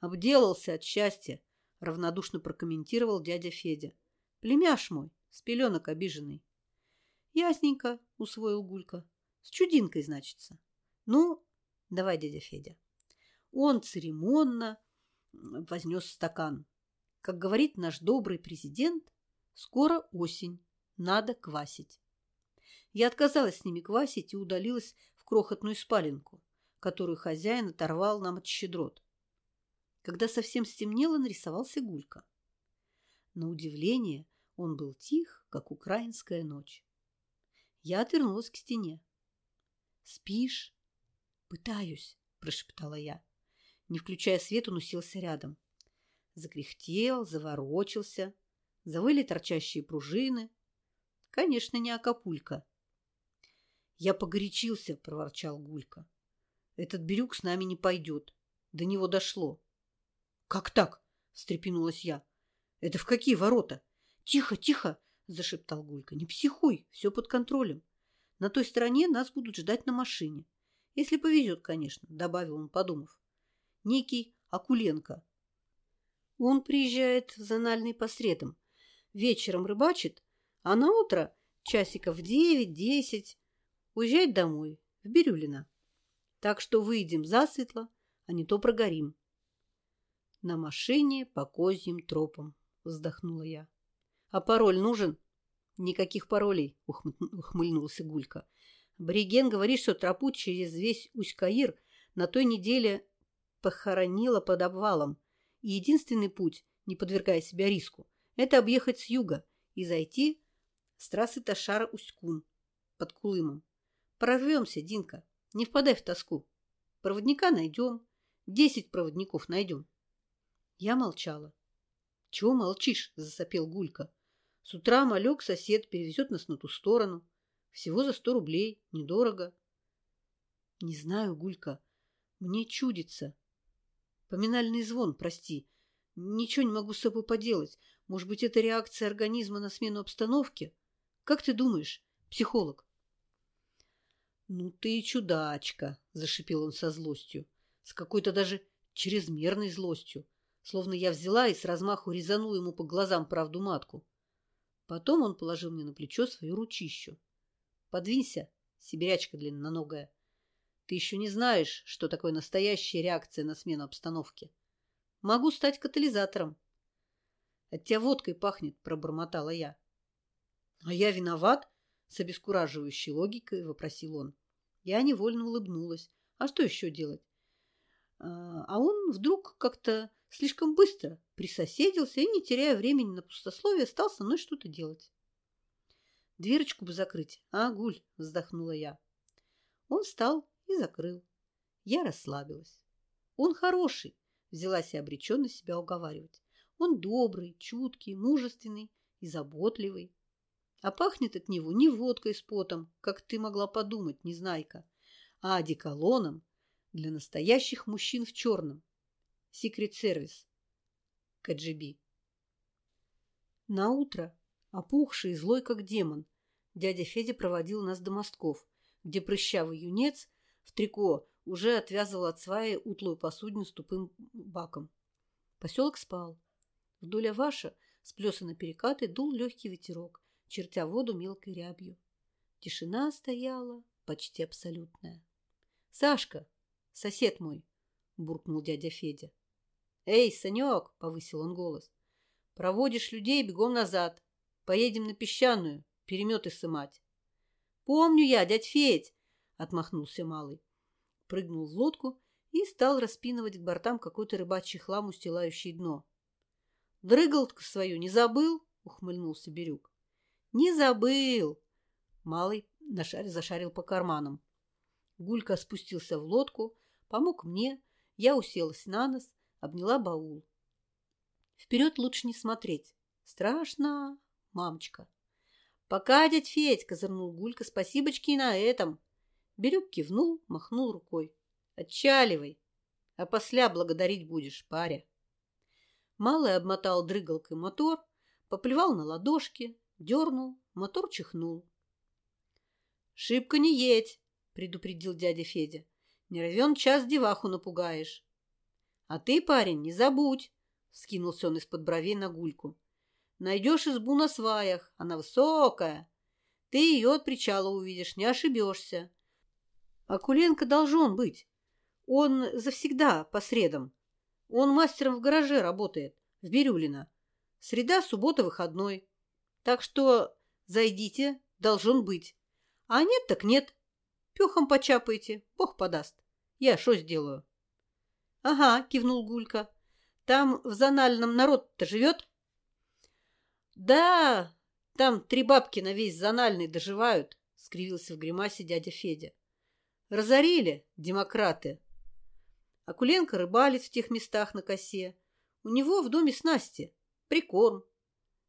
«Обделался от счастья», — равнодушно прокомментировал дядя Федя. «Племяш мой, с пеленок обиженный». «Ясненько», — усвоил Гулька. «С чудинкой, значится». «Ну, давай, дядя Федя». Он церемонно вознес стакан. Как говорит наш добрый президент, скоро осень, надо квасить. Я отказалась с ними квасить и удалилась в крохотную спаленку, которую хозяин оторвал нам от щедрот. Когда совсем стемнело, нарисовался Гулька. На удивление он был тих, как украинская ночь. Я отвернулась к стене. «Спишь?» «Пытаюсь», – прошептала я. Не включая свет, он уселся рядом закряхтел, заворочился, завыли торчащие пружины. Конечно, не Акапулька. «Я погорячился», — проворчал Гулька. «Этот Бирюк с нами не пойдет. До него дошло». «Как так?» — встрепенулась я. «Это в какие ворота?» «Тихо, тихо!» — зашептал Гулька. «Не психуй, все под контролем. На той стороне нас будут ждать на машине. Если повезет, конечно», — добавил он, подумав. «Некий Акуленко, он приезжает в зональный по средам. Вечером рыбачит, а на утро часиков девять-десять уезжает домой, в Бирюлино. Так что выйдем засветло, а не то прогорим. На машине по козьим тропам, вздохнула я. А пароль нужен? Никаких паролей, ухмыльнулся Гулька. Абориген говорит, что тропу через весь Усть-Каир на той неделе похоронила под обвалом. И единственный путь, не подвергая себя риску, это объехать с юга и зайти с трассы Ташара-Усть-Кун под Кулымом. Прорвемся, Динка, не впадай в тоску. Проводника найдем, десять проводников найдем. Я молчала. Чего молчишь? Засопел Гулька. С утра малек сосед перевезет нас на ту сторону. Всего за сто рублей. Недорого. Не знаю, Гулька. Мне чудится. Поминальный звон, прости. Ничего не могу с собой поделать. Может быть, это реакция организма на смену обстановки? Как ты думаешь, психолог? Ну ты чудачка, зашипел он со злостью. С какой-то даже чрезмерной злостью. Словно я взяла и с размаху резанула ему по глазам правду матку. Потом он положил мне на плечо свою ручищу. Подвинься, сибирячка длинноногая. Ты еще не знаешь, что такое настоящая реакция на смену обстановки. Могу стать катализатором. От тебя водкой пахнет, пробормотала я. А я виноват? С обескураживающей логикой вопросил он. Я невольно улыбнулась. А что еще делать? А, а он вдруг как-то слишком быстро присоседился и, не теряя времени на пустословие, стал со мной что-то делать. «Дверочку бы закрыть, а, Гуль?» – вздохнула я. Он встал и закрыл. Я расслабилась. Он хороший, взялась и обреченно себя уговаривать. Он добрый, чуткий, мужественный и заботливый. А пахнет от него не водкой с потом, как ты могла подумать, незнайка, а одеколоном для настоящих мужчин в черном. Секрет-сервис. КГБ. На утро, опухший и злой, как демон, дядя Федя проводил нас до мостков, где прыщавый юнец в трико уже отвязывал от сваи утлую посудину с тупым баком. Поселок спал. Вдоль Аваша, сплесанной перекаты, дул легкий ветерок, чертя воду мелкой рябью. Тишина стояла почти абсолютная. — Сашка, сосед мой, — буркнул дядя Федя. — Эй, Санек, — повысил он голос, — проводишь людей бегом назад. Поедем на песчаную, переметы сымать. — Помню я, дядь Федь, — отмахнулся малый. Прыгнул в лодку и стал распинывать к бортам какой-то рыбачий хлам, устилающий дно. — Дрыгалку свою не забыл? — ухмыльнулся Бирюк. — Не забыл! Малый зашарил по карманам. Гулька спустился в лодку, помог мне, я уселась на нос, обняла баул. Вперед лучше не смотреть. Страшно, мамочка. Пока, дядь Федь, козырнул Гулька, спасибочки и на этом. Бирюк кивнул, махнул рукой. Отчаливай, а после благодарить будешь, паря. Малый обмотал дрыгалкой мотор, поплевал на ладошки, дернул, мотор чихнул. «Шибко не едь!» — предупредил дядя Федя. «Не равен час деваху напугаешь». «А ты, парень, не забудь!» — скинулся он из-под бровей на гульку. «Найдешь избу на сваях, она высокая. Ты ее от причала увидишь, не ошибешься. Акуленко должен быть. Он завсегда по средам. Он мастером в гараже работает, в Бирюлино. Среда, суббота, выходной. Так что зайдите, должен быть. А нет, так нет. Пехом почапайте, бог подаст. Я что сделаю? — Ага, — кивнул Гулька. — Там в зональном народ-то живет? — Да, там три бабки на весь зональный доживают, — скривился в гримасе дядя Федя. — Разорили демократы. Акуленко рыбалит в тех местах на косе. У него в доме снасти, прикорм.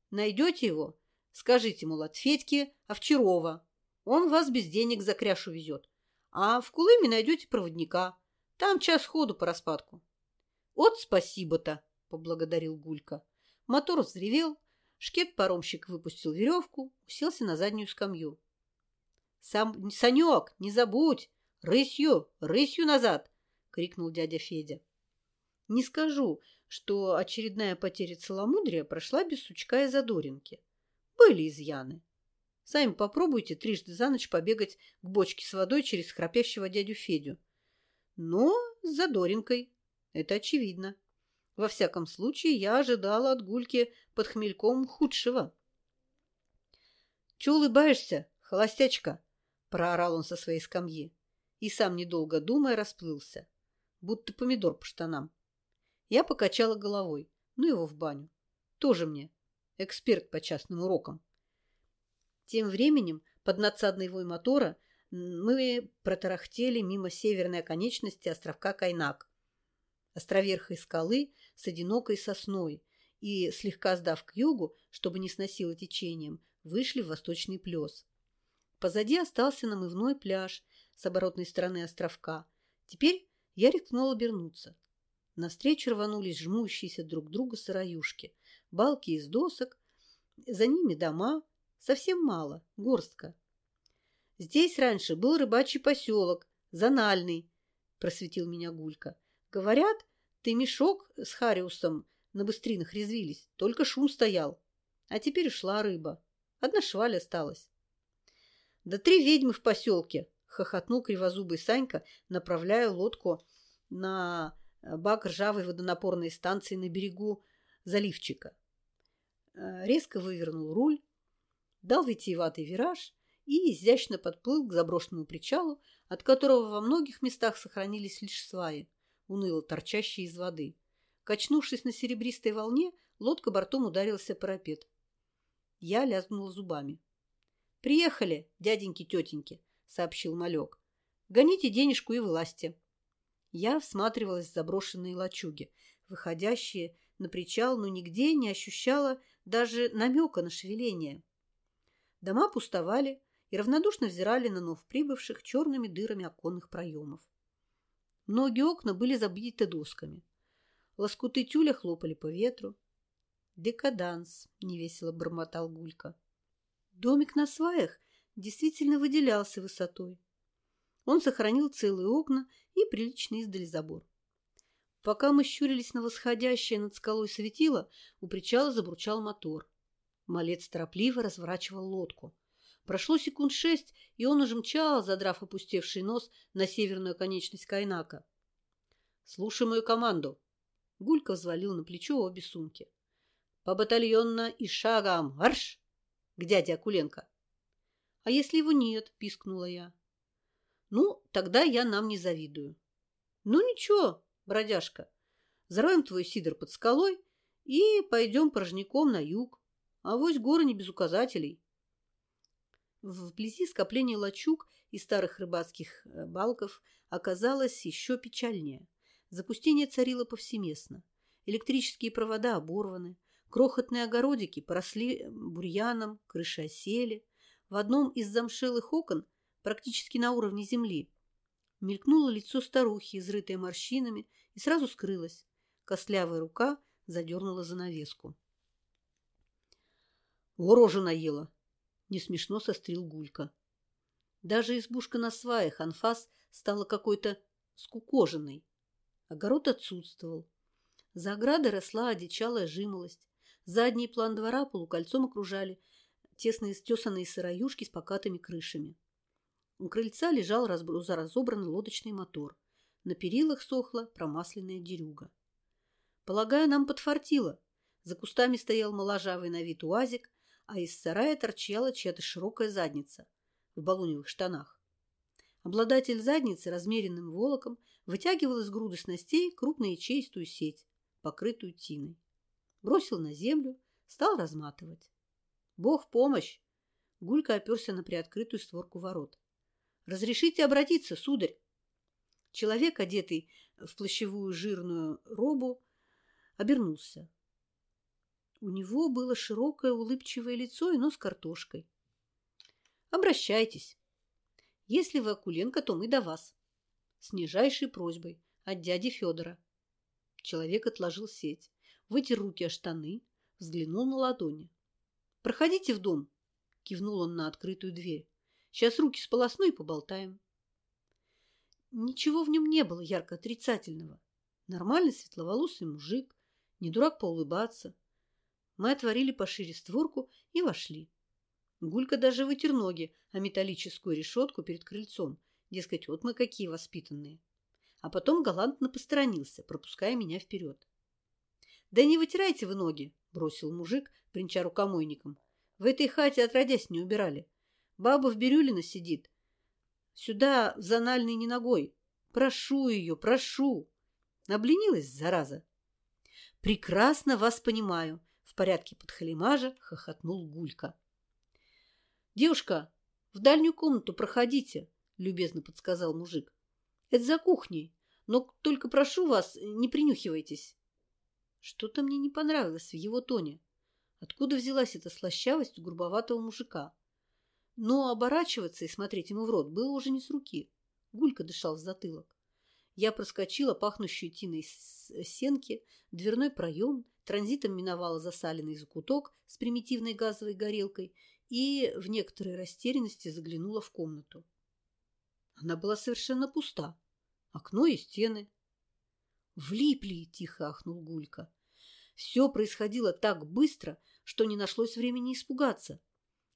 Найдете его, скажите, мол, от Федьки Овчарова. Он вас без денег за кряшу везет. А в Кулыме найдете проводника. Там час ходу по распадку. Вот спасибо-то, поблагодарил Гулька. Мотор взревел, шкет-паромщик выпустил веревку, уселся на заднюю скамью. Сам, Санек, не забудь! Рысью, рысью назад! крикнул дядя Федя. Не скажу, что очередная потеря целомудрия прошла без сучка и задоринки. Были изъяны. Сами попробуйте трижды за ночь побегать к бочке с водой через храпящего дядю Федю. Но с задоринкой. Это очевидно. Во всяком случае, я ожидала от Гульки под хмельком худшего. — Че улыбаешься, холостячка? — проорал он со своей скамьи. И сам, недолго думая, расплылся, будто помидор по штанам. Я покачала головой. Ну его в баню. Тоже мне эксперт по частным урокам. Тем временем под надсадный вой мотора мы протарахтели мимо северной оконечности островка Кайнак, островерхой скалы с одинокой сосной, и, слегка сдав к югу, чтобы не сносило течением, вышли в восточный плес. Позади остался намывной пляж с оборотной стороны островка. Теперь я рискнула обернуться. Навстречу рванулись жмущиеся друг к другу сыроюшки, балки из досок, за ними дома, Совсем мало, горстка. Здесь раньше был рыбачий поселок, Зональный, просветил меня Гулька. Говорят, ты мешок с Хариусом на быстринах резвились, только шум стоял. А теперь ушла рыба. Одна шваль осталась. Да три ведьмы в поселке, хохотнул кривозубый Санька, направляя лодку на бак ржавой водонапорной станции на берегу заливчика. Э, резко вывернул руль, дал витиеватый вираж и изящно подплыл к заброшенному причалу, от которого во многих местах сохранились лишь сваи, уныло торчащие из воды. Качнувшись на серебристой волне, лодка бортом ударился парапет. Я лязгнула зубами. «Приехали, дяденьки-тетеньки», — сообщил малек. «Гоните денежку и власти». Я всматривалась в заброшенные лачуги, выходящие на причал, но нигде не ощущала даже намека на шевеление. Дома пустовали и равнодушно взирали на новоприбывших черными дырами оконных проемов. Многие окна были забиты досками. Лоскуты тюля хлопали по ветру. «Декаданс», — невесело бормотал Гулька. Домик на сваях действительно выделялся высотой. Он сохранил целые окна и приличный издали забор. Пока мы щурились на восходящее над скалой светило, у причала забурчал мотор. Малец торопливо разворачивал лодку. Прошло секунд шесть, и он уже мчал, задрав опустевший нос на северную конечность Кайнака. «Слушай мою команду!» Гулька взвалил на плечо обе сумки. «Побатальонно и шагом! Арш!» «К дяде Акуленко!» «А если его нет?» – пискнула я. «Ну, тогда я нам не завидую». «Ну, ничего, бродяжка, зароем твой сидор под скалой и пойдем порожняком на юг. А вось горы не без указателей». Вблизи скопление лачуг и старых рыбацких э, балков оказалось еще печальнее. Запустение царило повсеместно. Электрические провода оборваны, крохотные огородики поросли бурьяном, крыши осели. В одном из замшелых окон, практически на уровне земли, мелькнуло лицо старухи, изрытое морщинами, и сразу скрылось. Костлявая рука задернула занавеску. «Ворожу наела!» – не смешно сострил Гулька. Даже избушка на сваях анфас стала какой-то скукоженной. Огород отсутствовал. За оградой росла одичалая жимолость. Задний план двора полукольцом окружали тесные стесанные сыроюшки с покатыми крышами. У крыльца лежал разобранный лодочный мотор. На перилах сохла промасленная дерюга. Полагаю, нам подфартило. За кустами стоял моложавый на вид уазик, а из сарая торчала чья-то широкая задница в балуневых штанах. Обладатель задницы размеренным волоком вытягивал из груды снастей крупноячеистую сеть, покрытую тиной. Бросил на землю, стал разматывать. «Бог помощь!» Гулька оперся на приоткрытую створку ворот. «Разрешите обратиться, сударь?» Человек, одетый в плащевую жирную робу, обернулся. У него было широкое улыбчивое лицо и нос картошкой. «Обращайтесь. Если вы Акуленко, то мы до вас. С нижайшей просьбой от дяди Федора. Человек отложил сеть, вытер руки о штаны, взглянул на ладони. «Проходите в дом», – кивнул он на открытую дверь. «Сейчас руки сполосну и поболтаем». Ничего в нем не было ярко отрицательного. Нормальный светловолосый мужик, не дурак поулыбаться. Мы отворили пошире створку и вошли. Гулька даже вытер ноги о металлическую решетку перед крыльцом. Дескать, вот мы какие воспитанные. А потом галантно посторонился, пропуская меня вперед. «Да не вытирайте вы ноги!» – бросил мужик, принча рукомойником. «В этой хате отродясь не убирали. Баба в Бирюлина сидит. Сюда в зональный не ногой. Прошу ее, прошу!» Обленилась, зараза. «Прекрасно вас понимаю!» – в порядке подхалимажа хохотнул Гулька. «Девушка, в дальнюю комнату проходите», – любезно подсказал мужик. «Это за кухней, но только прошу вас, не принюхивайтесь». Что-то мне не понравилось в его тоне. Откуда взялась эта слащавость у грубоватого мужика? Но оборачиваться и смотреть ему в рот было уже не с руки. Гулька дышал в затылок. Я проскочила пахнущую тиной сенки, дверной проем, транзитом миновала засаленный закуток с примитивной газовой горелкой и в некоторой растерянности заглянула в комнату. Она была совершенно пуста. Окно и стены. «Влипли!» – тихо ахнул Гулька. Все происходило так быстро, что не нашлось времени испугаться.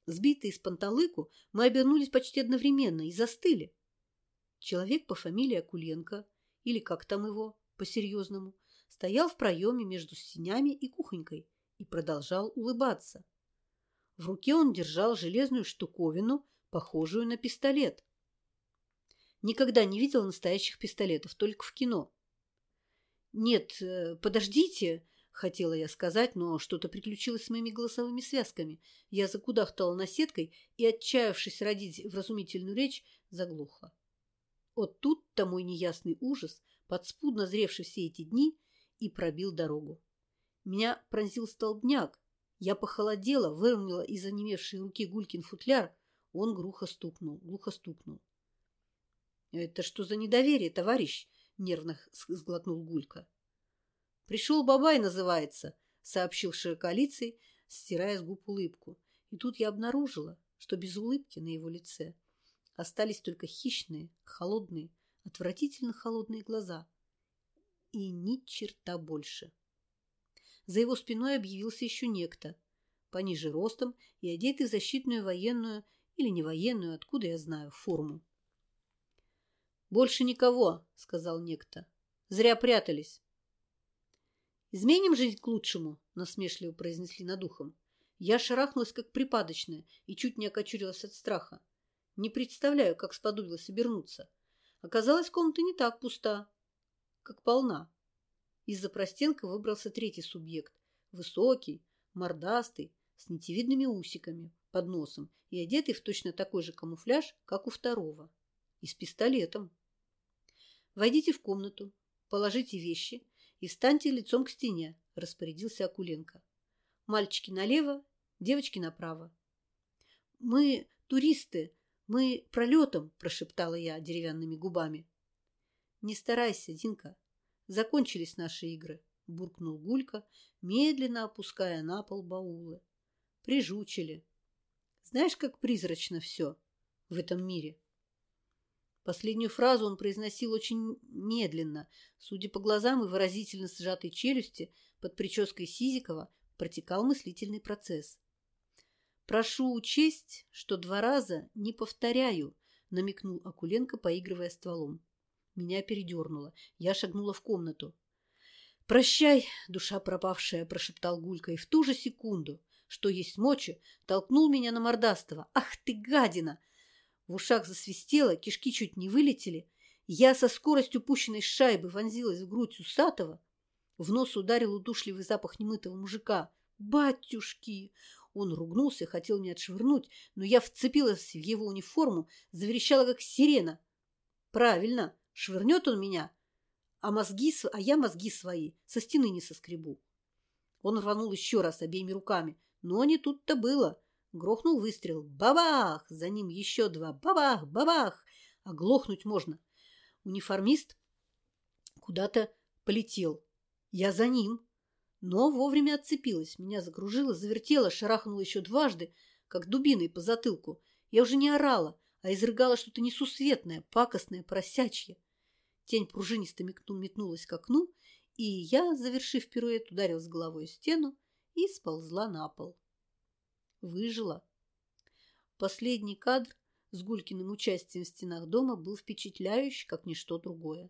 Сбитые с панталыку, мы обернулись почти одновременно и застыли. Человек по фамилии Акуленко, или как там его, по-серьезному, стоял в проеме между синями и кухонькой и продолжал улыбаться. В руке он держал железную штуковину, похожую на пистолет. Никогда не видел настоящих пистолетов, только в кино. «Нет, э, подождите», — хотела я сказать, но что-то приключилось с моими голосовыми связками. Я закудахтала наседкой и, отчаявшись родить вразумительную речь, заглохла. Вот тут-то мой неясный ужас, подспудно зревший все эти дни, и пробил дорогу. Меня пронзил столбняк, Я похолодела, выровняла из онемевшей руки Гулькин футляр. Он глухо стукнул, глухо стукнул. «Это что за недоверие, товарищ?» — нервно сглотнул Гулька. «Пришел Бабай, называется», — сообщил широколицей, стирая с губ улыбку. И тут я обнаружила, что без улыбки на его лице остались только хищные, холодные, отвратительно холодные глаза. И ни черта больше. За его спиной объявился еще некто, пониже ростом и одетый в защитную военную или не военную, откуда я знаю, форму. «Больше никого», — сказал некто. «Зря прятались». «Изменим жизнь к лучшему», — насмешливо произнесли над ухом. Я шарахнулась, как припадочная, и чуть не окочурилась от страха. Не представляю, как сподобилась обернуться. Оказалось, комната не так пуста, как полна. Из-за простенка выбрался третий субъект. Высокий, мордастый, с нитевидными усиками под носом и одетый в точно такой же камуфляж, как у второго. И с пистолетом. «Войдите в комнату, положите вещи и встаньте лицом к стене», – распорядился Акуленко. «Мальчики налево, девочки направо». «Мы туристы, мы пролетом», – прошептала я деревянными губами. «Не старайся, Динка, Закончились наши игры, буркнул Гулька, медленно опуская на пол баулы. Прижучили. Знаешь, как призрачно все в этом мире? Последнюю фразу он произносил очень медленно. Судя по глазам и выразительно сжатой челюсти, под прической Сизикова протекал мыслительный процесс. «Прошу учесть, что два раза не повторяю», – намекнул Акуленко, поигрывая стволом. Меня передернуло. Я шагнула в комнату. «Прощай, душа пропавшая!» – прошептал Гулька. И в ту же секунду, что есть мочи, толкнул меня на мордастого. «Ах ты, гадина!» В ушах засвистело, кишки чуть не вылетели. Я со скоростью пущенной шайбы вонзилась в грудь усатого. В нос ударил удушливый запах немытого мужика. «Батюшки!» Он ругнулся, хотел меня отшвырнуть, но я вцепилась в его униформу, заверещала, как сирена. «Правильно!» Швырнет он меня, а, мозги, а я мозги свои со стены не соскребу. Он рванул еще раз обеими руками, но не тут-то было. Грохнул выстрел. Бабах! За ним еще два. Бабах! Бабах! Оглохнуть можно. Униформист куда-то полетел. Я за ним. Но вовремя отцепилась. Меня закружило, завертело, шарахнуло еще дважды, как дубиной по затылку. Я уже не орала, а изрыгала что-то несусветное, пакостное, просячье. Тень пружинисто метнулась к окну, и я, завершив пируэт, ударилась головой в стену и сползла на пол. Выжила. Последний кадр с Гулькиным участием в стенах дома был впечатляющий, как ничто другое.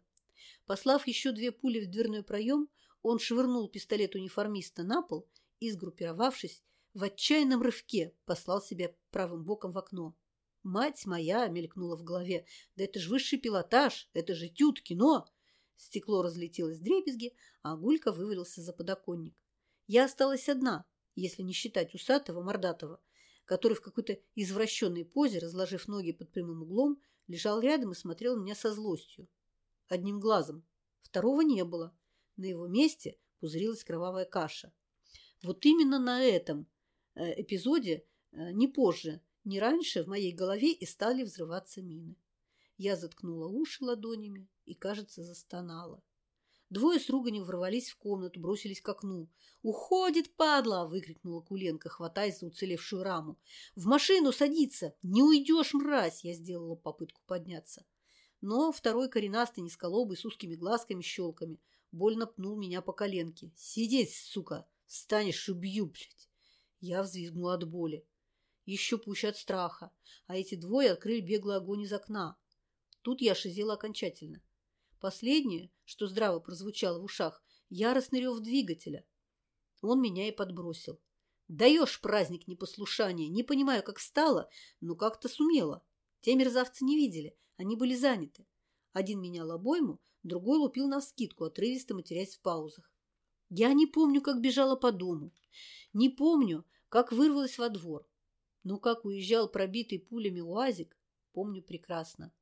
Послав еще две пули в дверной проем, он швырнул пистолет униформиста на пол и, сгруппировавшись, в отчаянном рывке послал себя правым боком в окно. «Мать моя!» — мелькнула в голове. «Да это же высший пилотаж! Это же тют, кино!» Стекло разлетелось в дребезги, а Гулька вывалился за подоконник. Я осталась одна, если не считать усатого мордатого, который в какой-то извращенной позе, разложив ноги под прямым углом, лежал рядом и смотрел на меня со злостью. Одним глазом. Второго не было. На его месте пузырилась кровавая каша. Вот именно на этом э, эпизоде, э, не позже, не раньше в моей голове и стали взрываться мины. Я заткнула уши ладонями и, кажется, застонала. Двое с руганью ворвались в комнату, бросились к окну. «Уходит, падла!» – выкрикнула Куленко, хватаясь за уцелевшую раму. «В машину садиться! Не уйдешь, мразь!» Я сделала попытку подняться. Но второй коренастый низколобый с узкими глазками-щелками больно пнул меня по коленке. «Сидеть, сука! Станешь, убью, блядь!» Я взвизгнула от боли еще пуще от страха, а эти двое открыли беглый огонь из окна. Тут я шизела окончательно. Последнее, что здраво прозвучало в ушах, яростный рев двигателя. Он меня и подбросил. Даешь праздник непослушания. Не понимаю, как стало, но как-то сумела. Те мерзавцы не видели, они были заняты. Один менял обойму, другой лупил навскидку, отрывисто матерясь в паузах. Я не помню, как бежала по дому. Не помню, как вырвалась во двор. Но как уезжал пробитый пулями УАЗик, помню прекрасно.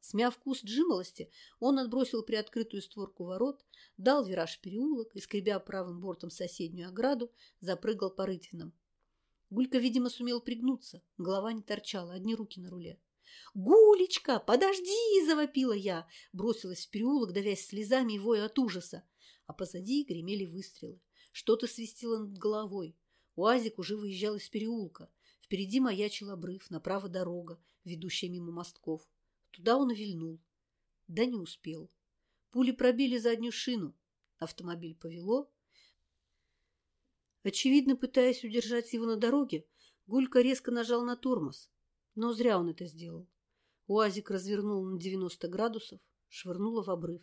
Смяв вкус джимолости, он отбросил приоткрытую створку ворот, дал вираж в переулок и, скребя правым бортом соседнюю ограду, запрыгал по рытвинам. Гулька, видимо, сумел пригнуться, голова не торчала, одни руки на руле. «Гулечка, подожди!» – завопила я, бросилась в переулок, давясь слезами и воя от ужаса. А позади гремели выстрелы. Что-то свистело над головой. Уазик уже выезжал из переулка. Впереди маячил обрыв, направо дорога, ведущая мимо мостков. Туда он вильнул. Да не успел. Пули пробили заднюю шину. Автомобиль повело. Очевидно, пытаясь удержать его на дороге, Гулька резко нажал на тормоз. Но зря он это сделал. Уазик развернул на 90 градусов, швырнуло в обрыв.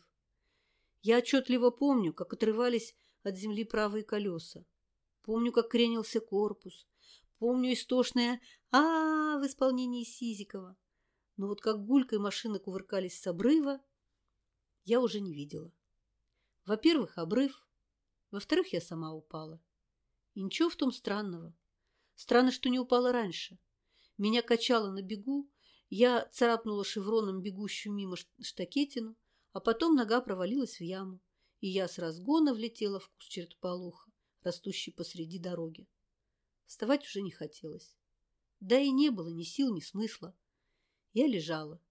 Я отчетливо помню, как отрывались от земли правые колеса. Помню, как кренился корпус. Помню истошное а, -а, -а в исполнении Сизикова но вот как гулькой машины кувыркались с обрыва, я уже не видела. Во-первых, обрыв. Во-вторых, я сама упала. И ничего в том странного. Странно, что не упала раньше. Меня качало на бегу, я царапнула шевроном бегущую мимо штакетину, а потом нога провалилась в яму, и я с разгона влетела в куст чертополоха, растущий посреди дороги. Вставать уже не хотелось. Да и не было ни сил, ни смысла. Я лежала.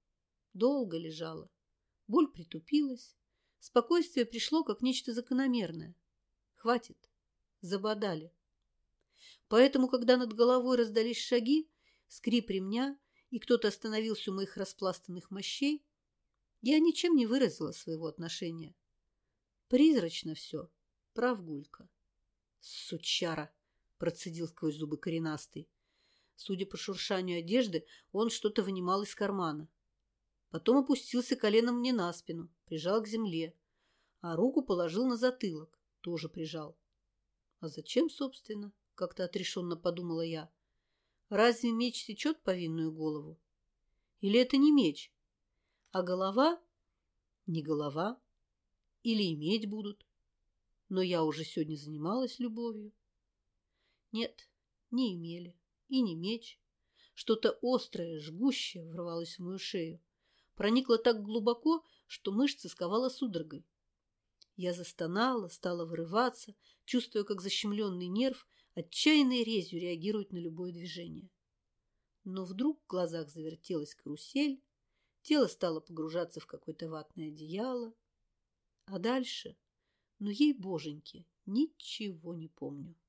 Долго лежала. Боль притупилась. Спокойствие пришло как нечто закономерное. Хватит. Забодали. Поэтому, когда над головой раздались шаги, скрип ремня, и кто-то остановился у моих распластанных мощей, я ничем не выразила своего отношения. Призрачно все. Прав Гулька. Сучара! Процедил сквозь зубы коренастый. Судя по шуршанию одежды, он что-то вынимал из кармана. Потом опустился коленом мне на спину, прижал к земле, а руку положил на затылок, тоже прижал. А зачем, собственно, как-то отрешенно подумала я. Разве меч сечет повинную голову? Или это не меч, а голова? Не голова. Или иметь будут. Но я уже сегодня занималась любовью. Нет, не имели и не меч. Что-то острое, жгущее врывалось в мою шею. Проникло так глубоко, что мышцы сковала судорогой. Я застонала, стала вырываться, чувствуя, как защемленный нерв отчаянной резью реагирует на любое движение. Но вдруг в глазах завертелась карусель, тело стало погружаться в какое-то ватное одеяло. А дальше, ну ей боженьки, ничего не помню.